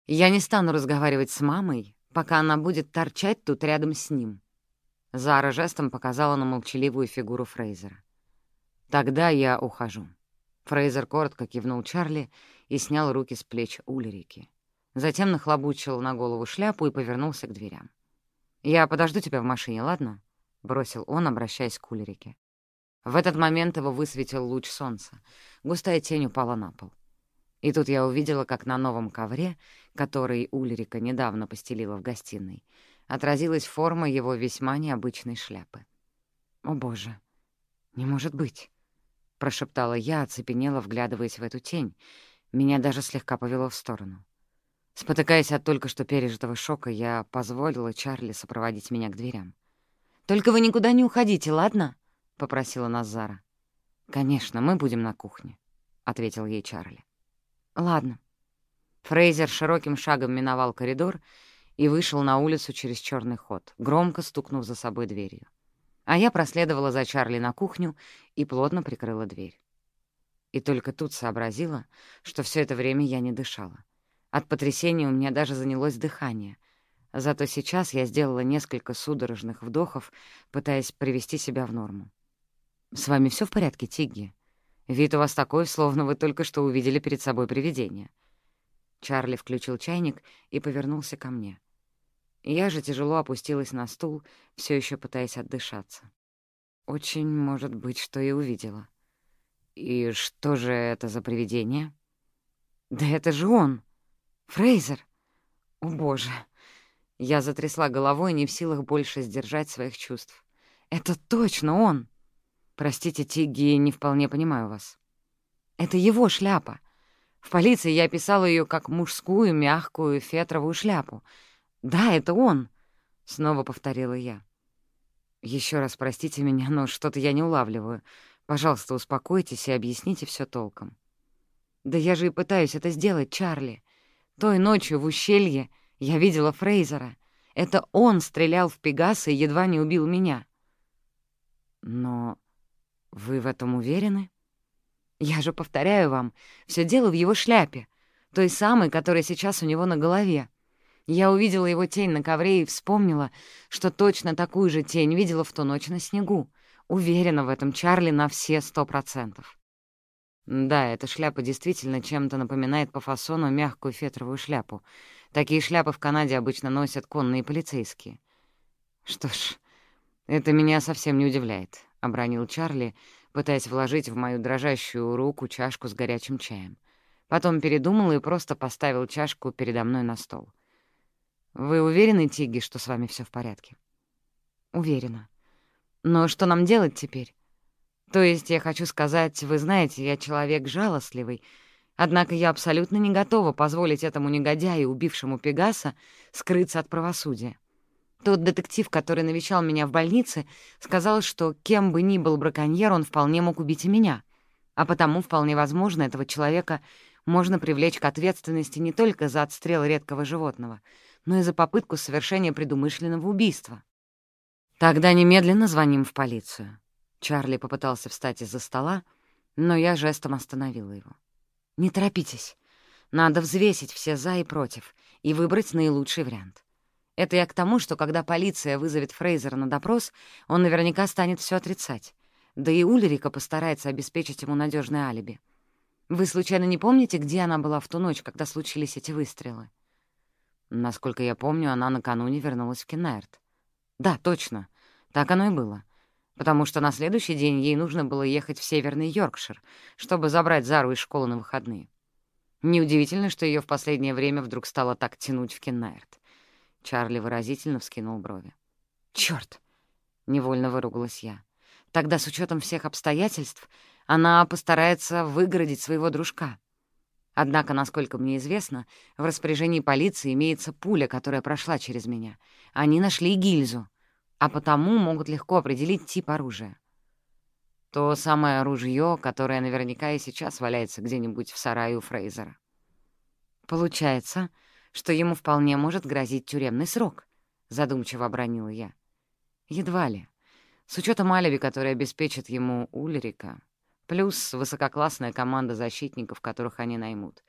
«Я не стану разговаривать с мамой, пока она будет торчать тут рядом с ним». Зара жестом показала на молчаливую фигуру Фрейзера. «Тогда я ухожу». Фрейзер коротко кивнул Чарли и снял руки с плеч Ульрики. Затем нахлобучил на голову шляпу и повернулся к дверям. «Я подожду тебя в машине, ладно?» — бросил он, обращаясь к Ульрике. В этот момент его высветил луч солнца. Густая тень упала на пол. И тут я увидела, как на новом ковре, который Ульрика недавно постелила в гостиной, отразилась форма его весьма необычной шляпы. «О, боже! Не может быть!» — прошептала я, оцепенела, вглядываясь в эту тень. Меня даже слегка повело в сторону. Спотыкаясь от только что пережитого шока, я позволила Чарли сопроводить меня к дверям. «Только вы никуда не уходите, ладно?» — попросила Назара. «Конечно, мы будем на кухне», — ответил ей Чарли. «Ладно». Фрейзер широким шагом миновал коридор и вышел на улицу через черный ход, громко стукнув за собой дверью. А я проследовала за Чарли на кухню и плотно прикрыла дверь. И только тут сообразила, что все это время я не дышала. От потрясения у меня даже занялось дыхание. Зато сейчас я сделала несколько судорожных вдохов, пытаясь привести себя в норму. «С вами все в порядке, Тигги? Вид у вас такой, словно вы только что увидели перед собой привидение». Чарли включил чайник и повернулся ко мне. Я же тяжело опустилась на стул, все еще пытаясь отдышаться. Очень может быть, что и увидела. «И что же это за привидение?» «Да это же он!» «Фрейзер! О, боже!» Я затрясла головой, не в силах больше сдержать своих чувств. «Это точно он!» «Простите, Тигги, не вполне понимаю вас». Это его шляпа. В полиции я описала ее как мужскую, мягкую фетровую шляпу. Да, это он, — снова повторила я. Еще раз простите меня, но что-то я не улавливаю. Пожалуйста, успокойтесь и объясните все толком. Да я же и пытаюсь это сделать, Чарли. Той ночью в ущелье я видела Фрейзера. Это он стрелял в Пегаса и едва не убил меня. Но вы в этом уверены? Я же повторяю вам, все дело в его шляпе, той самой, которая сейчас у него на голове. Я увидела его тень на ковре и вспомнила, что точно такую же тень видела в ту ночь на снегу. Уверена в этом Чарли на все сто процентов. Да, эта шляпа действительно чем-то напоминает по фасону мягкую фетровую шляпу. Такие шляпы в Канаде обычно носят конные полицейские. Что ж, это меня совсем не удивляет, — обронил Чарли, пытаясь вложить в мою дрожащую руку чашку с горячим чаем. Потом передумал и просто поставил чашку передо мной на стол. «Вы уверены, Тиги, что с вами все в порядке?» «Уверена. Но что нам делать теперь? То есть, я хочу сказать, вы знаете, я человек жалостливый, однако я абсолютно не готова позволить этому негодяю, убившему Пегаса, скрыться от правосудия. Тот детектив, который навещал меня в больнице, сказал, что кем бы ни был браконьер, он вполне мог убить и меня. А потому, вполне возможно, этого человека можно привлечь к ответственности не только за отстрел редкого животного, но и за попытку совершения предумышленного убийства. Тогда немедленно звоним в полицию. Чарли попытался встать из-за стола, но я жестом остановила его. «Не торопитесь. Надо взвесить все «за» и «против» и выбрать наилучший вариант. Это я к тому, что когда полиция вызовет Фрейзера на допрос, он наверняка станет все отрицать. Да и Ульрика постарается обеспечить ему надежное алиби. Вы случайно не помните, где она была в ту ночь, когда случились эти выстрелы? Насколько я помню, она накануне вернулась в Кеннерт. Да, точно. Так оно и было потому что на следующий день ей нужно было ехать в Северный Йоркшир, чтобы забрать Зару из школы на выходные. Неудивительно, что ее в последнее время вдруг стало так тянуть в Кеннайрт. Чарли выразительно вскинул брови. «Чёрт!» — невольно выругалась я. «Тогда, с учетом всех обстоятельств, она постарается выгородить своего дружка. Однако, насколько мне известно, в распоряжении полиции имеется пуля, которая прошла через меня. Они нашли гильзу а потому могут легко определить тип оружия. То самое ружье, которое наверняка и сейчас валяется где-нибудь в сарае у Фрейзера. Получается, что ему вполне может грозить тюремный срок, — задумчиво обронила я. Едва ли. С учетом алиби, которое обеспечит ему Ульрика, плюс высококлассная команда защитников, которых они наймут.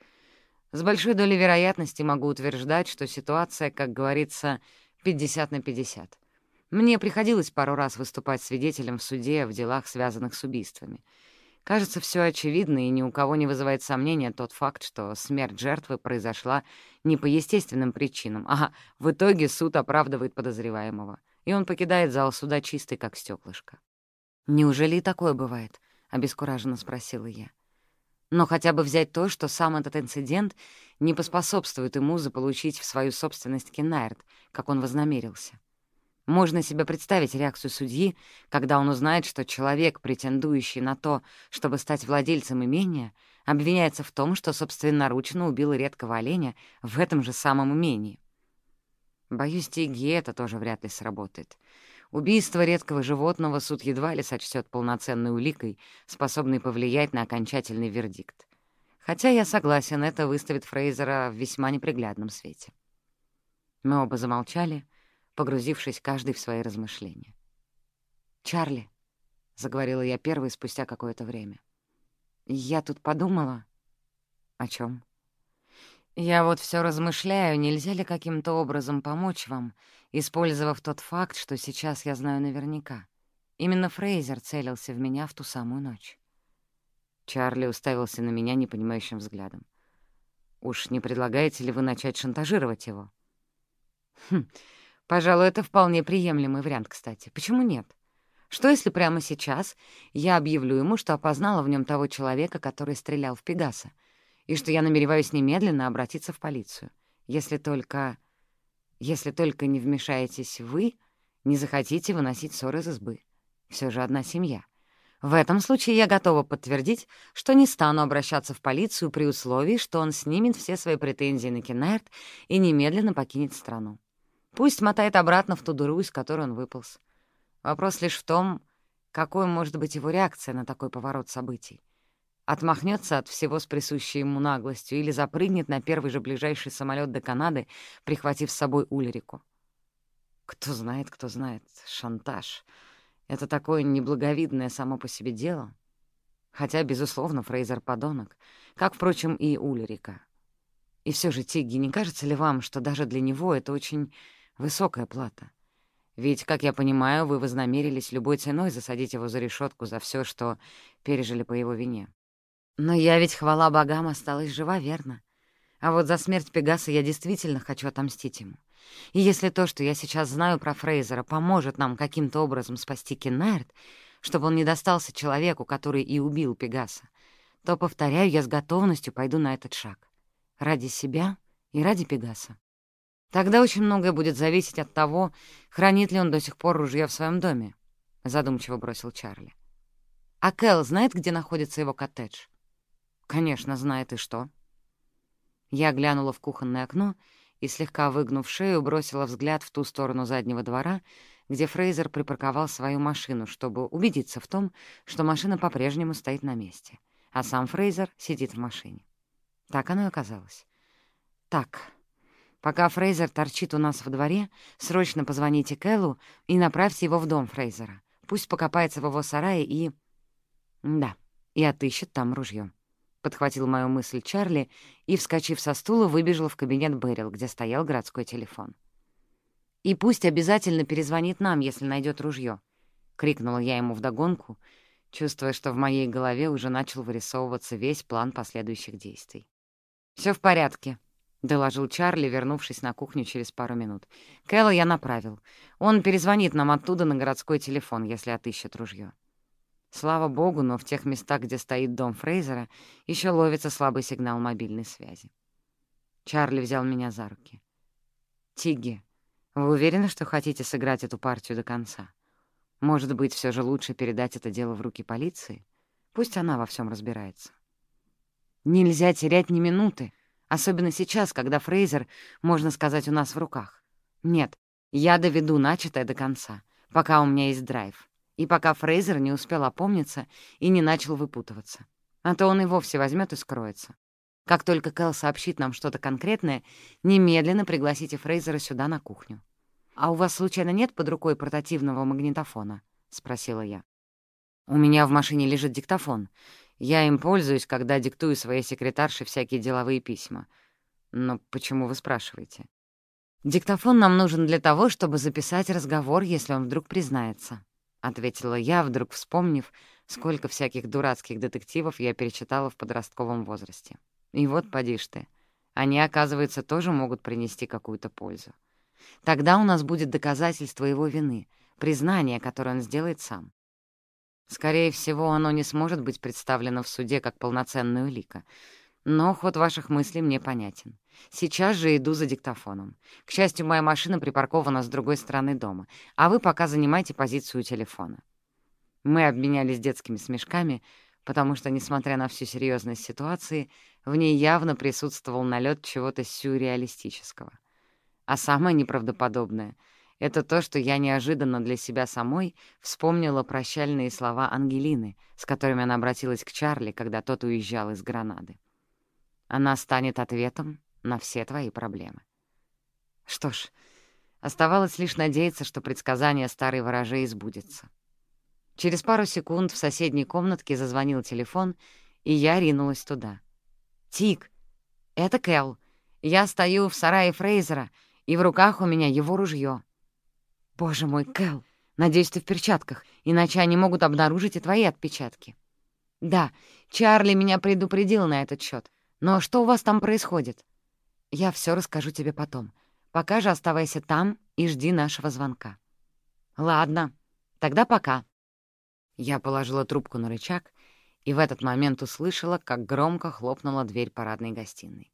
С большой долей вероятности могу утверждать, что ситуация, как говорится, 50 на 50. Мне приходилось пару раз выступать свидетелем в суде в делах, связанных с убийствами. Кажется, все очевидно, и ни у кого не вызывает сомнения тот факт, что смерть жертвы произошла не по естественным причинам, а в итоге суд оправдывает подозреваемого, и он покидает зал суда чистый, как стеклышко. «Неужели и такое бывает?» — обескураженно спросила я. «Но хотя бы взять то, что сам этот инцидент не поспособствует ему заполучить в свою собственность Кеннайрт, как он вознамерился. Можно себе представить реакцию судьи, когда он узнает, что человек, претендующий на то, чтобы стать владельцем имения, обвиняется в том, что собственноручно убил редкого оленя в этом же самом имении. Боюсь, Тиги это тоже вряд ли сработает. Убийство редкого животного суд едва ли сочтет полноценной уликой, способной повлиять на окончательный вердикт. Хотя я согласен, это выставит Фрейзера в весьма неприглядном свете. Мы оба замолчали — погрузившись каждый в свои размышления. «Чарли», — заговорила я первой спустя какое-то время, — «я тут подумала...» «О чем? «Я вот все размышляю, нельзя ли каким-то образом помочь вам, использовав тот факт, что сейчас я знаю наверняка. Именно Фрейзер целился в меня в ту самую ночь». Чарли уставился на меня непонимающим взглядом. «Уж не предлагаете ли вы начать шантажировать его?» «Хм, Пожалуй, это вполне приемлемый вариант, кстати. Почему нет? Что, если прямо сейчас я объявлю ему, что опознала в нем того человека, который стрелял в Пегаса, и что я намереваюсь немедленно обратиться в полицию, если только... если только не вмешаетесь вы, не захотите выносить ссоры из избы. Все же одна семья. В этом случае я готова подтвердить, что не стану обращаться в полицию при условии, что он снимет все свои претензии на Кеннерт и немедленно покинет страну. Пусть мотает обратно в ту дыру, из которой он выполз. Вопрос лишь в том, какой может быть его реакция на такой поворот событий. Отмахнется от всего с присущей ему наглостью или запрыгнет на первый же ближайший самолет до Канады, прихватив с собой Ульрику. Кто знает, кто знает. Шантаж — это такое неблаговидное само по себе дело. Хотя, безусловно, Фрейзер — подонок, как, впрочем, и Ульрика. И все же, Тигги, не кажется ли вам, что даже для него это очень высокая плата? Ведь, как я понимаю, вы вознамерились любой ценой засадить его за решетку за все, что пережили по его вине. Но я ведь, хвала богам, осталась жива, верно? А вот за смерть Пегаса я действительно хочу отомстить ему. И если то, что я сейчас знаю про Фрейзера, поможет нам каким-то образом спасти Кеннерт, чтобы он не достался человеку, который и убил Пегаса, то, повторяю, я с готовностью пойду на этот шаг. Ради себя и ради Пегаса. Тогда очень многое будет зависеть от того, хранит ли он до сих пор ружье в своем доме, — задумчиво бросил Чарли. А Кэл знает, где находится его коттедж? Конечно, знает, и что? Я глянула в кухонное окно и, слегка выгнув шею, бросила взгляд в ту сторону заднего двора, где Фрейзер припарковал свою машину, чтобы убедиться в том, что машина по-прежнему стоит на месте, а сам Фрейзер сидит в машине. Так оно и оказалось. Так, пока Фрейзер торчит у нас во дворе, срочно позвоните Кэллу и направьте его в дом Фрейзера. Пусть покопается в его сарае и... Да, и отыщет там ружье подхватил мою мысль Чарли и, вскочив со стула, выбежал в кабинет Берил, где стоял городской телефон. «И пусть обязательно перезвонит нам, если найдет ружье», — крикнула я ему вдогонку, чувствуя, что в моей голове уже начал вырисовываться весь план последующих действий. Все в порядке», — доложил Чарли, вернувшись на кухню через пару минут. «Кэлла я направил. Он перезвонит нам оттуда на городской телефон, если отыщет ружье. Слава богу, но в тех местах, где стоит дом Фрейзера, еще ловится слабый сигнал мобильной связи. Чарли взял меня за руки. «Тигги, вы уверены, что хотите сыграть эту партию до конца? Может быть, все же лучше передать это дело в руки полиции? Пусть она во всем разбирается». «Нельзя терять ни минуты, особенно сейчас, когда Фрейзер, можно сказать, у нас в руках. Нет, я доведу начатое до конца, пока у меня есть драйв и пока Фрейзер не успел опомниться и не начал выпутываться. А то он и вовсе возьмет и скроется. Как только Кэл сообщит нам что-то конкретное, немедленно пригласите Фрейзера сюда на кухню. «А у вас, случайно, нет под рукой портативного магнитофона?» — спросила я. «У меня в машине лежит диктофон. Я им пользуюсь, когда диктую своей секретарше всякие деловые письма. Но почему вы спрашиваете?» «Диктофон нам нужен для того, чтобы записать разговор, если он вдруг признается», — ответила я, вдруг вспомнив, сколько всяких дурацких детективов я перечитала в подростковом возрасте. И вот, поди ты, они, оказывается, тоже могут принести какую-то пользу. Тогда у нас будет доказательство его вины, признание, которое он сделает сам. Скорее всего, оно не сможет быть представлено в суде как полноценная улика, но ход ваших мыслей мне понятен. Сейчас же иду за диктофоном. К счастью, моя машина припаркована с другой стороны дома, а вы пока занимайте позицию телефона. Мы обменялись детскими смешками, потому что, несмотря на всю серьезность ситуации, в ней явно присутствовал налет чего-то сюрреалистического. А самое неправдоподобное — это то, что я неожиданно для себя самой вспомнила прощальные слова Ангелины, с которыми она обратилась к Чарли, когда тот уезжал из Гранады. Она станет ответом на все твои проблемы. Что ж, оставалось лишь надеяться, что предсказание старой ворожей сбудется. Через пару секунд в соседней комнатке зазвонил телефон, и я ринулась туда. «Тик, это Кэл. Я стою в сарае Фрейзера, и в руках у меня его ружье. «Боже мой, Кэл, надеюсь, ты в перчатках, иначе они могут обнаружить и твои отпечатки». «Да, Чарли меня предупредил на этот счет. Но что у вас там происходит? Я все расскажу тебе потом. Пока же оставайся там и жди нашего звонка. Ладно, тогда пока. Я положила трубку на рычаг и в этот момент услышала, как громко хлопнула дверь парадной гостиной.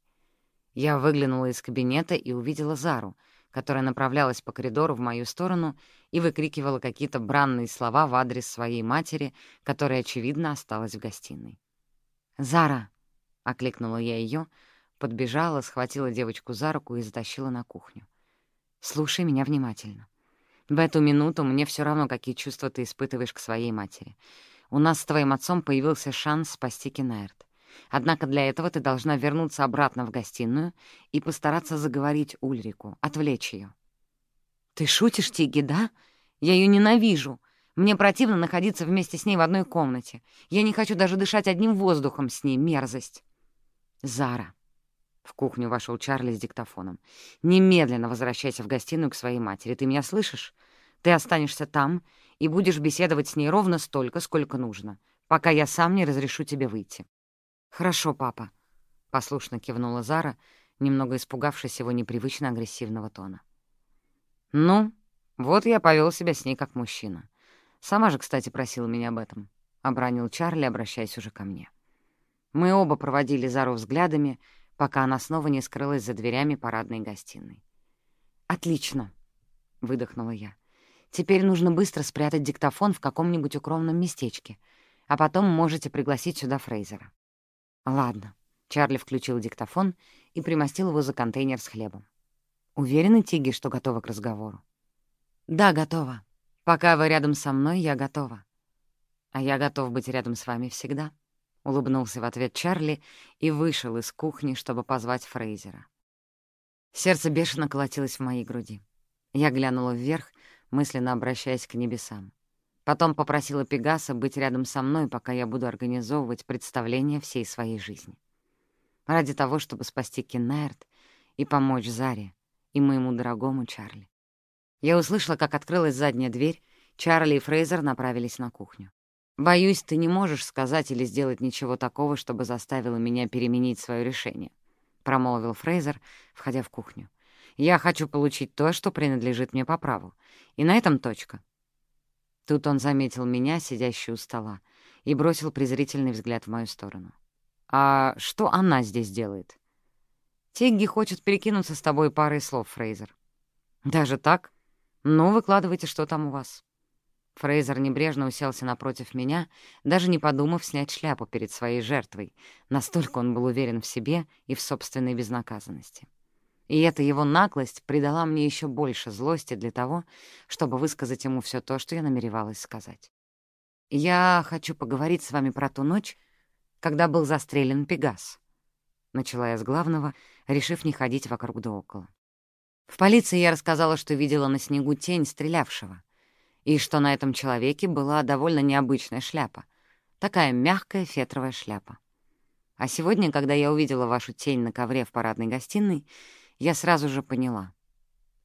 Я выглянула из кабинета и увидела Зару, которая направлялась по коридору в мою сторону и выкрикивала какие-то бранные слова в адрес своей матери, которая, очевидно, осталась в гостиной. «Зара!» — окликнула я ее, подбежала, схватила девочку за руку и затащила на кухню. «Слушай меня внимательно. В эту минуту мне все равно, какие чувства ты испытываешь к своей матери. У нас с твоим отцом появился шанс спасти Кинаэрт. Однако для этого ты должна вернуться обратно в гостиную и постараться заговорить Ульрику, отвлечь ее. «Ты шутишь, Тиги, да? Я ее ненавижу. Мне противно находиться вместе с ней в одной комнате. Я не хочу даже дышать одним воздухом с ней, мерзость». «Зара». В кухню вошел Чарли с диктофоном. «Немедленно возвращайся в гостиную к своей матери. Ты меня слышишь? Ты останешься там и будешь беседовать с ней ровно столько, сколько нужно, пока я сам не разрешу тебе выйти. «Хорошо, папа», — послушно кивнула Зара, немного испугавшись его непривычно агрессивного тона. «Ну, вот я повел себя с ней как мужчина. Сама же, кстати, просила меня об этом», — обронил Чарли, обращаясь уже ко мне. Мы оба проводили Зару взглядами, пока она снова не скрылась за дверями парадной гостиной. «Отлично», — выдохнула я. «Теперь нужно быстро спрятать диктофон в каком-нибудь укромном местечке, а потом можете пригласить сюда Фрейзера». «Ладно». Чарли включил диктофон и примостил его за контейнер с хлебом. «Уверены, Тиги, что готова к разговору?» «Да, готова. Пока вы рядом со мной, я готова». «А я готов быть рядом с вами всегда», — улыбнулся в ответ Чарли и вышел из кухни, чтобы позвать Фрейзера. Сердце бешено колотилось в моей груди. Я глянула вверх, мысленно обращаясь к небесам. Потом попросила Пегаса быть рядом со мной, пока я буду организовывать представление всей своей жизни. Ради того, чтобы спасти Кеннерт и помочь Заре и моему дорогому Чарли. Я услышала, как открылась задняя дверь, Чарли и Фрейзер направились на кухню. «Боюсь, ты не можешь сказать или сделать ничего такого, чтобы заставило меня переменить свое решение», — промолвил Фрейзер, входя в кухню. «Я хочу получить то, что принадлежит мне по праву. И на этом точка. Тут он заметил меня, сидящую у стола, и бросил презрительный взгляд в мою сторону. «А что она здесь делает?» «Тигги хочет перекинуться с тобой парой слов, Фрейзер». «Даже так? Ну, выкладывайте, что там у вас». Фрейзер небрежно уселся напротив меня, даже не подумав снять шляпу перед своей жертвой. Настолько он был уверен в себе и в собственной безнаказанности. И эта его наглость придала мне еще больше злости для того, чтобы высказать ему все то, что я намеревалась сказать. «Я хочу поговорить с вами про ту ночь, когда был застрелен Пегас», — начала я с главного, решив не ходить вокруг да около. В полиции я рассказала, что видела на снегу тень стрелявшего, и что на этом человеке была довольно необычная шляпа, такая мягкая фетровая шляпа. А сегодня, когда я увидела вашу тень на ковре в парадной гостиной, я сразу же поняла.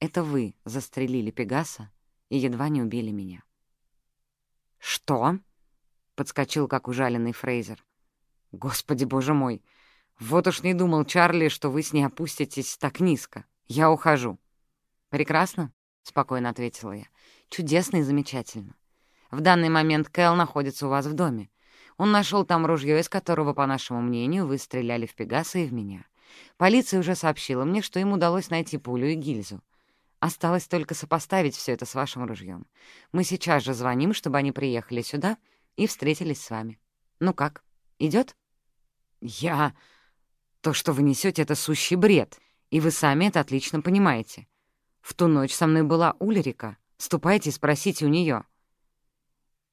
Это вы застрелили Пегаса и едва не убили меня. «Что?» — подскочил, как ужаленный Фрейзер. «Господи, боже мой! Вот уж не думал, Чарли, что вы с ней опуститесь так низко. Я ухожу». «Прекрасно», — спокойно ответила я. «Чудесно и замечательно. В данный момент Кэл находится у вас в доме. Он нашел там ружье, из которого, по нашему мнению, вы стреляли в Пегаса и в меня. Полиция уже сообщила мне, что им удалось найти пулю и гильзу. Осталось только сопоставить все это с вашим ружьем. Мы сейчас же звоним, чтобы они приехали сюда и встретились с вами. Ну как, идет? Я... То, что вы несете, это сущий бред, и вы сами это отлично понимаете. В ту ночь со мной была Ульрика. Ступайте и спросите у нее.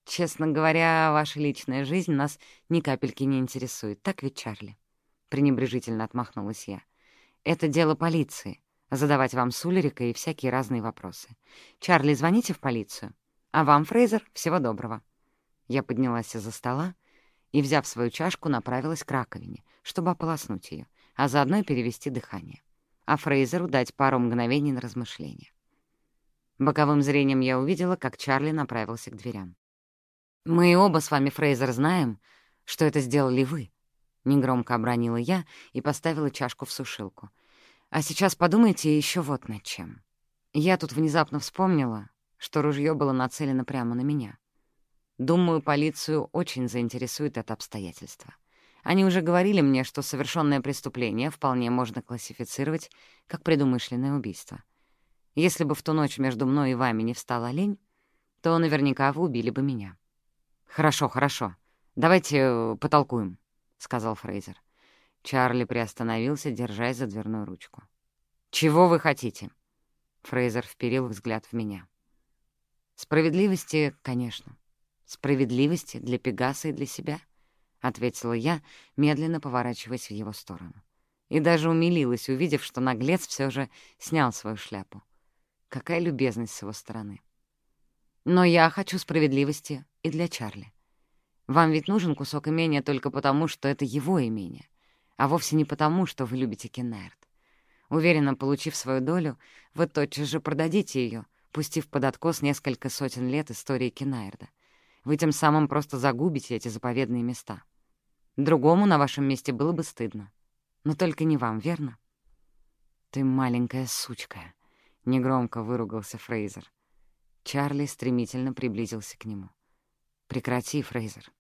Честно говоря, ваша личная жизнь нас ни капельки не интересует. Так ведь, Чарли? — пренебрежительно отмахнулась я. «Это дело полиции — задавать вам с Улерикой всякие разные вопросы. Чарли, звоните в полицию. А вам, Фрейзер, всего доброго». Я поднялась из-за стола и, взяв свою чашку, направилась к раковине, чтобы ополоснуть ее, а заодно и перевести дыхание. А Фрейзеру дать пару мгновений на размышление. Боковым зрением я увидела, как Чарли направился к дверям. «Мы оба с вами, Фрейзер, знаем, что это сделали вы», Негромко обронила я и поставила чашку в сушилку. А сейчас подумайте еще вот над чем. Я тут внезапно вспомнила, что ружье было нацелено прямо на меня. Думаю, полицию очень заинтересует это обстоятельство. Они уже говорили мне, что совершенное преступление вполне можно классифицировать как предумышленное убийство. Если бы в ту ночь между мной и вами не встала лень, то наверняка вы убили бы меня». «Хорошо, хорошо. Давайте э, потолкуем», — сказал Фрейзер. Чарли приостановился, держась за дверную ручку. «Чего вы хотите?» Фрейзер вперил взгляд в меня. «Справедливости, конечно. Справедливости для Пегаса и для себя», — ответила я, медленно поворачиваясь в его сторону. И даже умилилась, увидев, что наглец все же снял свою шляпу. Какая любезность с его стороны. Но я хочу справедливости и для Чарли. Вам ведь нужен кусок имения только потому, что это его имение, а вовсе не потому, что вы любите Кеннерд. Уверенно, получив свою долю, вы тотчас же продадите ее, пустив под откос несколько сотен лет истории Кеннерда. Вы тем самым просто загубите эти заповедные места. Другому на вашем месте было бы стыдно. Но только не вам, верно? «Ты маленькая сучка», — негромко выругался Фрейзер. Чарли стремительно приблизился к нему. «Прекрати, Фрейзер».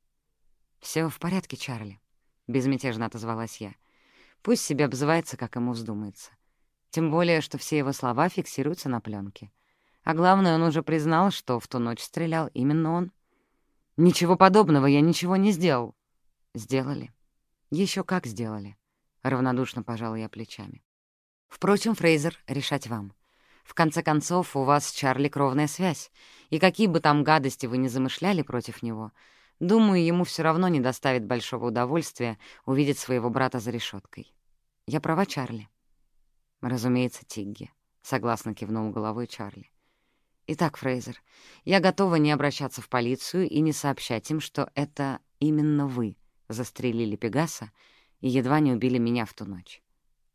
«Всё в порядке, Чарли», — безмятежно отозвалась я. «Пусть себе обзывается, как ему вздумается. Тем более, что все его слова фиксируются на пленке. А главное, он уже признал, что в ту ночь стрелял именно он. «Ничего подобного, я ничего не сделал». «Сделали. Еще как сделали», — равнодушно пожал я плечами. «Впрочем, Фрейзер, решать вам. В конце концов, у вас с Чарли кровная связь, и какие бы там гадости вы ни замышляли против него, думаю, ему все равно не доставит большого удовольствия увидеть своего брата за решеткой. Я права, Чарли?» «Разумеется, Тигги», — согласно кивнул головой Чарли. «Итак, Фрейзер, я готова не обращаться в полицию и не сообщать им, что это именно вы застрелили Пегаса и едва не убили меня в ту ночь.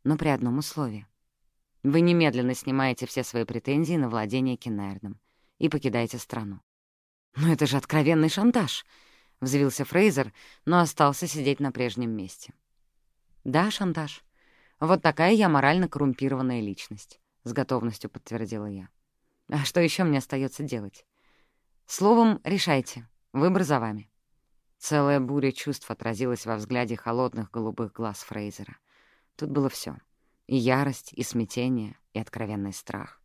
Но при одном условии. Вы немедленно снимаете все свои претензии на владение Кеннердом и покидаете страну. «Но это же откровенный шантаж!» — взвился Фрейзер, но остался сидеть на прежнем месте. «Да, шантаж. Вот такая я морально коррумпированная личность», — с готовностью подтвердила я. «А что еще мне остается делать?» «Словом, решайте. Выбор за вами». Целая буря чувств отразилась во взгляде холодных голубых глаз Фрейзера. Тут было все. И ярость, и смятение, и откровенный страх.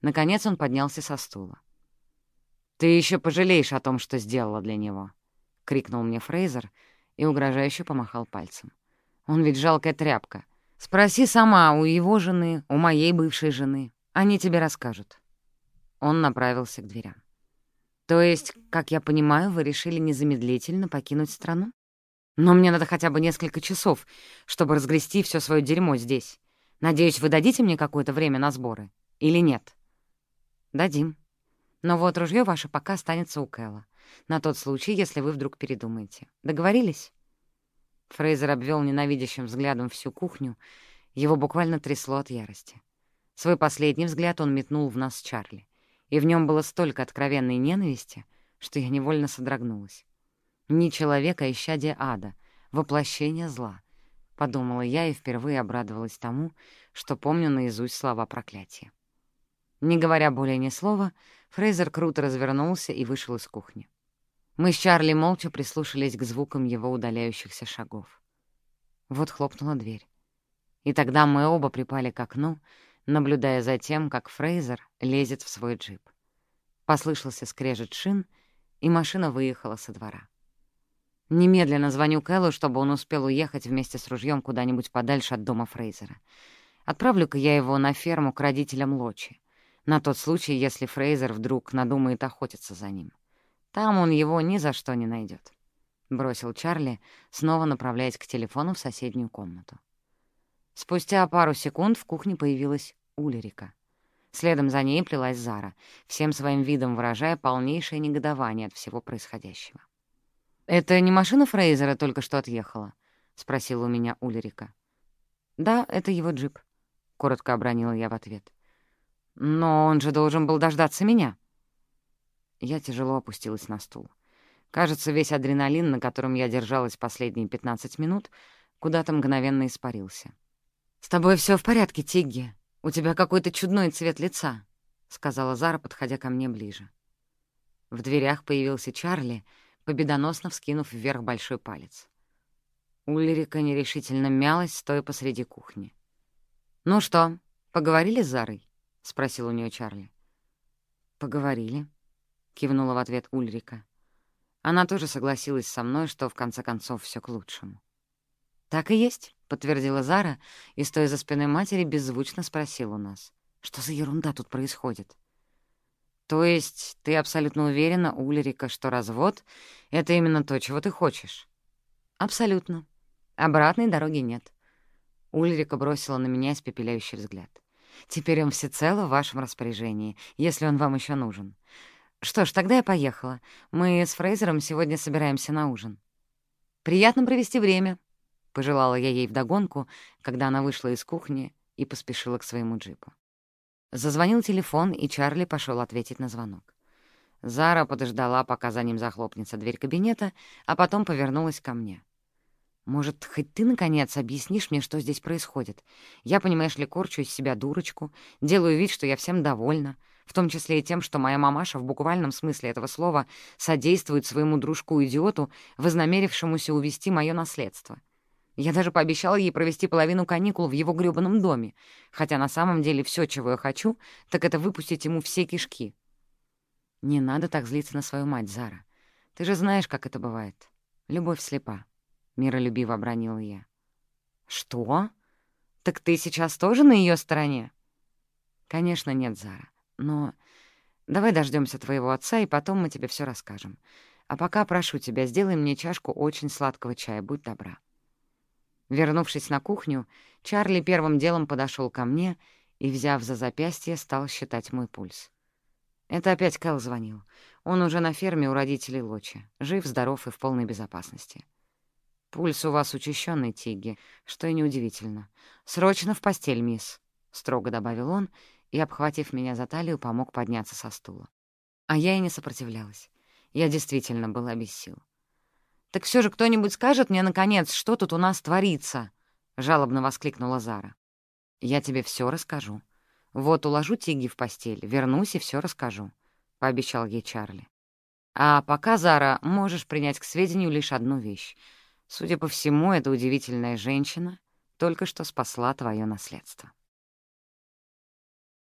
Наконец он поднялся со стула. «Ты еще пожалеешь о том, что сделала для него!» — крикнул мне Фрейзер и угрожающе помахал пальцем. «Он ведь жалкая тряпка. Спроси сама у его жены, у моей бывшей жены. Они тебе расскажут». Он направился к дверям. «То есть, как я понимаю, вы решили незамедлительно покинуть страну?» Но мне надо хотя бы несколько часов, чтобы разгрести все свое дерьмо здесь. Надеюсь, вы дадите мне какое-то время на сборы? Или нет? Дадим. Но вот ружье ваше пока останется у Кэлла. На тот случай, если вы вдруг передумаете. Договорились? Фрейзер обвел ненавидящим взглядом всю кухню. Его буквально трясло от ярости. Свой последний взгляд он метнул в нас Чарли. И в нем было столько откровенной ненависти, что я невольно содрогнулась. Не человека, а исчадие ада, воплощение зла, — подумала я и впервые обрадовалась тому, что помню наизусть слова проклятия. Не говоря более ни слова, Фрейзер круто развернулся и вышел из кухни. Мы с Чарли молча прислушались к звукам его удаляющихся шагов. Вот хлопнула дверь. И тогда мы оба припали к окну, наблюдая за тем, как Фрейзер лезет в свой джип. Послышался скрежет шин, и машина выехала со двора. Немедленно звоню Кэллу, чтобы он успел уехать вместе с ружьем куда-нибудь подальше от дома Фрейзера. Отправлю-ка я его на ферму к родителям Лочи, на тот случай, если Фрейзер вдруг надумает охотиться за ним. Там он его ни за что не найдет. бросил Чарли, снова направляясь к телефону в соседнюю комнату. Спустя пару секунд в кухне появилась Улерика. Следом за ней плелась Зара, всем своим видом выражая полнейшее негодование от всего происходящего. «Это не машина Фрейзера только что отъехала?» — спросила у меня Ульрика. «Да, это его джип», — коротко обронила я в ответ. «Но он же должен был дождаться меня». Я тяжело опустилась на стул. Кажется, весь адреналин, на котором я держалась последние 15 минут, куда-то мгновенно испарился. «С тобой все в порядке, Тигги. У тебя какой-то чудной цвет лица», — сказала Зара, подходя ко мне ближе. В дверях появился Чарли — победоносно вскинув вверх большой палец. Ульрика нерешительно мялась, стоя посреди кухни. «Ну что, поговорили с Зарой?» — спросил у нее Чарли. «Поговорили», — кивнула в ответ Ульрика. Она тоже согласилась со мной, что в конце концов все к лучшему. «Так и есть», — подтвердила Зара, и, стоя за спиной матери, беззвучно спросила у нас. «Что за ерунда тут происходит?» «То есть ты абсолютно уверена, Ульрика, что развод — это именно то, чего ты хочешь?» «Абсолютно. Обратной дороги нет». Ульрика бросила на меня испепеляющий взгляд. «Теперь он всецело в вашем распоряжении, если он вам еще нужен. Что ж, тогда я поехала. Мы с Фрейзером сегодня собираемся на ужин». «Приятно провести время», — пожелала я ей вдогонку, когда она вышла из кухни и поспешила к своему джипу. Зазвонил телефон, и Чарли пошел ответить на звонок. Зара подождала, пока за ним захлопнется дверь кабинета, а потом повернулась ко мне. «Может, хоть ты, наконец, объяснишь мне, что здесь происходит? Я, понимаешь ли, корчу из себя дурочку, делаю вид, что я всем довольна, в том числе и тем, что моя мамаша в буквальном смысле этого слова содействует своему дружку-идиоту, вознамерившемуся увести мое наследство. Я даже пообещала ей провести половину каникул в его грёбаном доме, хотя на самом деле все, чего я хочу, так это выпустить ему все кишки. Не надо так злиться на свою мать, Зара. Ты же знаешь, как это бывает. Любовь слепа. Миролюбиво обронила я. Что? Так ты сейчас тоже на ее стороне? Конечно, нет, Зара. Но давай дождемся твоего отца, и потом мы тебе все расскажем. А пока прошу тебя, сделай мне чашку очень сладкого чая, будь добра. Вернувшись на кухню, Чарли первым делом подошел ко мне и, взяв за запястье, стал считать мой пульс. Это опять Кэл звонил. Он уже на ферме у родителей Лочи. Жив, здоров и в полной безопасности. «Пульс у вас учащенный, Тигги, что и неудивительно. Срочно в постель, мисс», — строго добавил он и, обхватив меня за талию, помог подняться со стула. А я и не сопротивлялась. Я действительно была без сил. «Так все же кто-нибудь скажет мне, наконец, что тут у нас творится?» — жалобно воскликнула Зара. «Я тебе все расскажу. Вот уложу Тиги в постель, вернусь и все расскажу», — пообещал ей Чарли. «А пока, Зара, можешь принять к сведению лишь одну вещь. Судя по всему, эта удивительная женщина только что спасла твое наследство».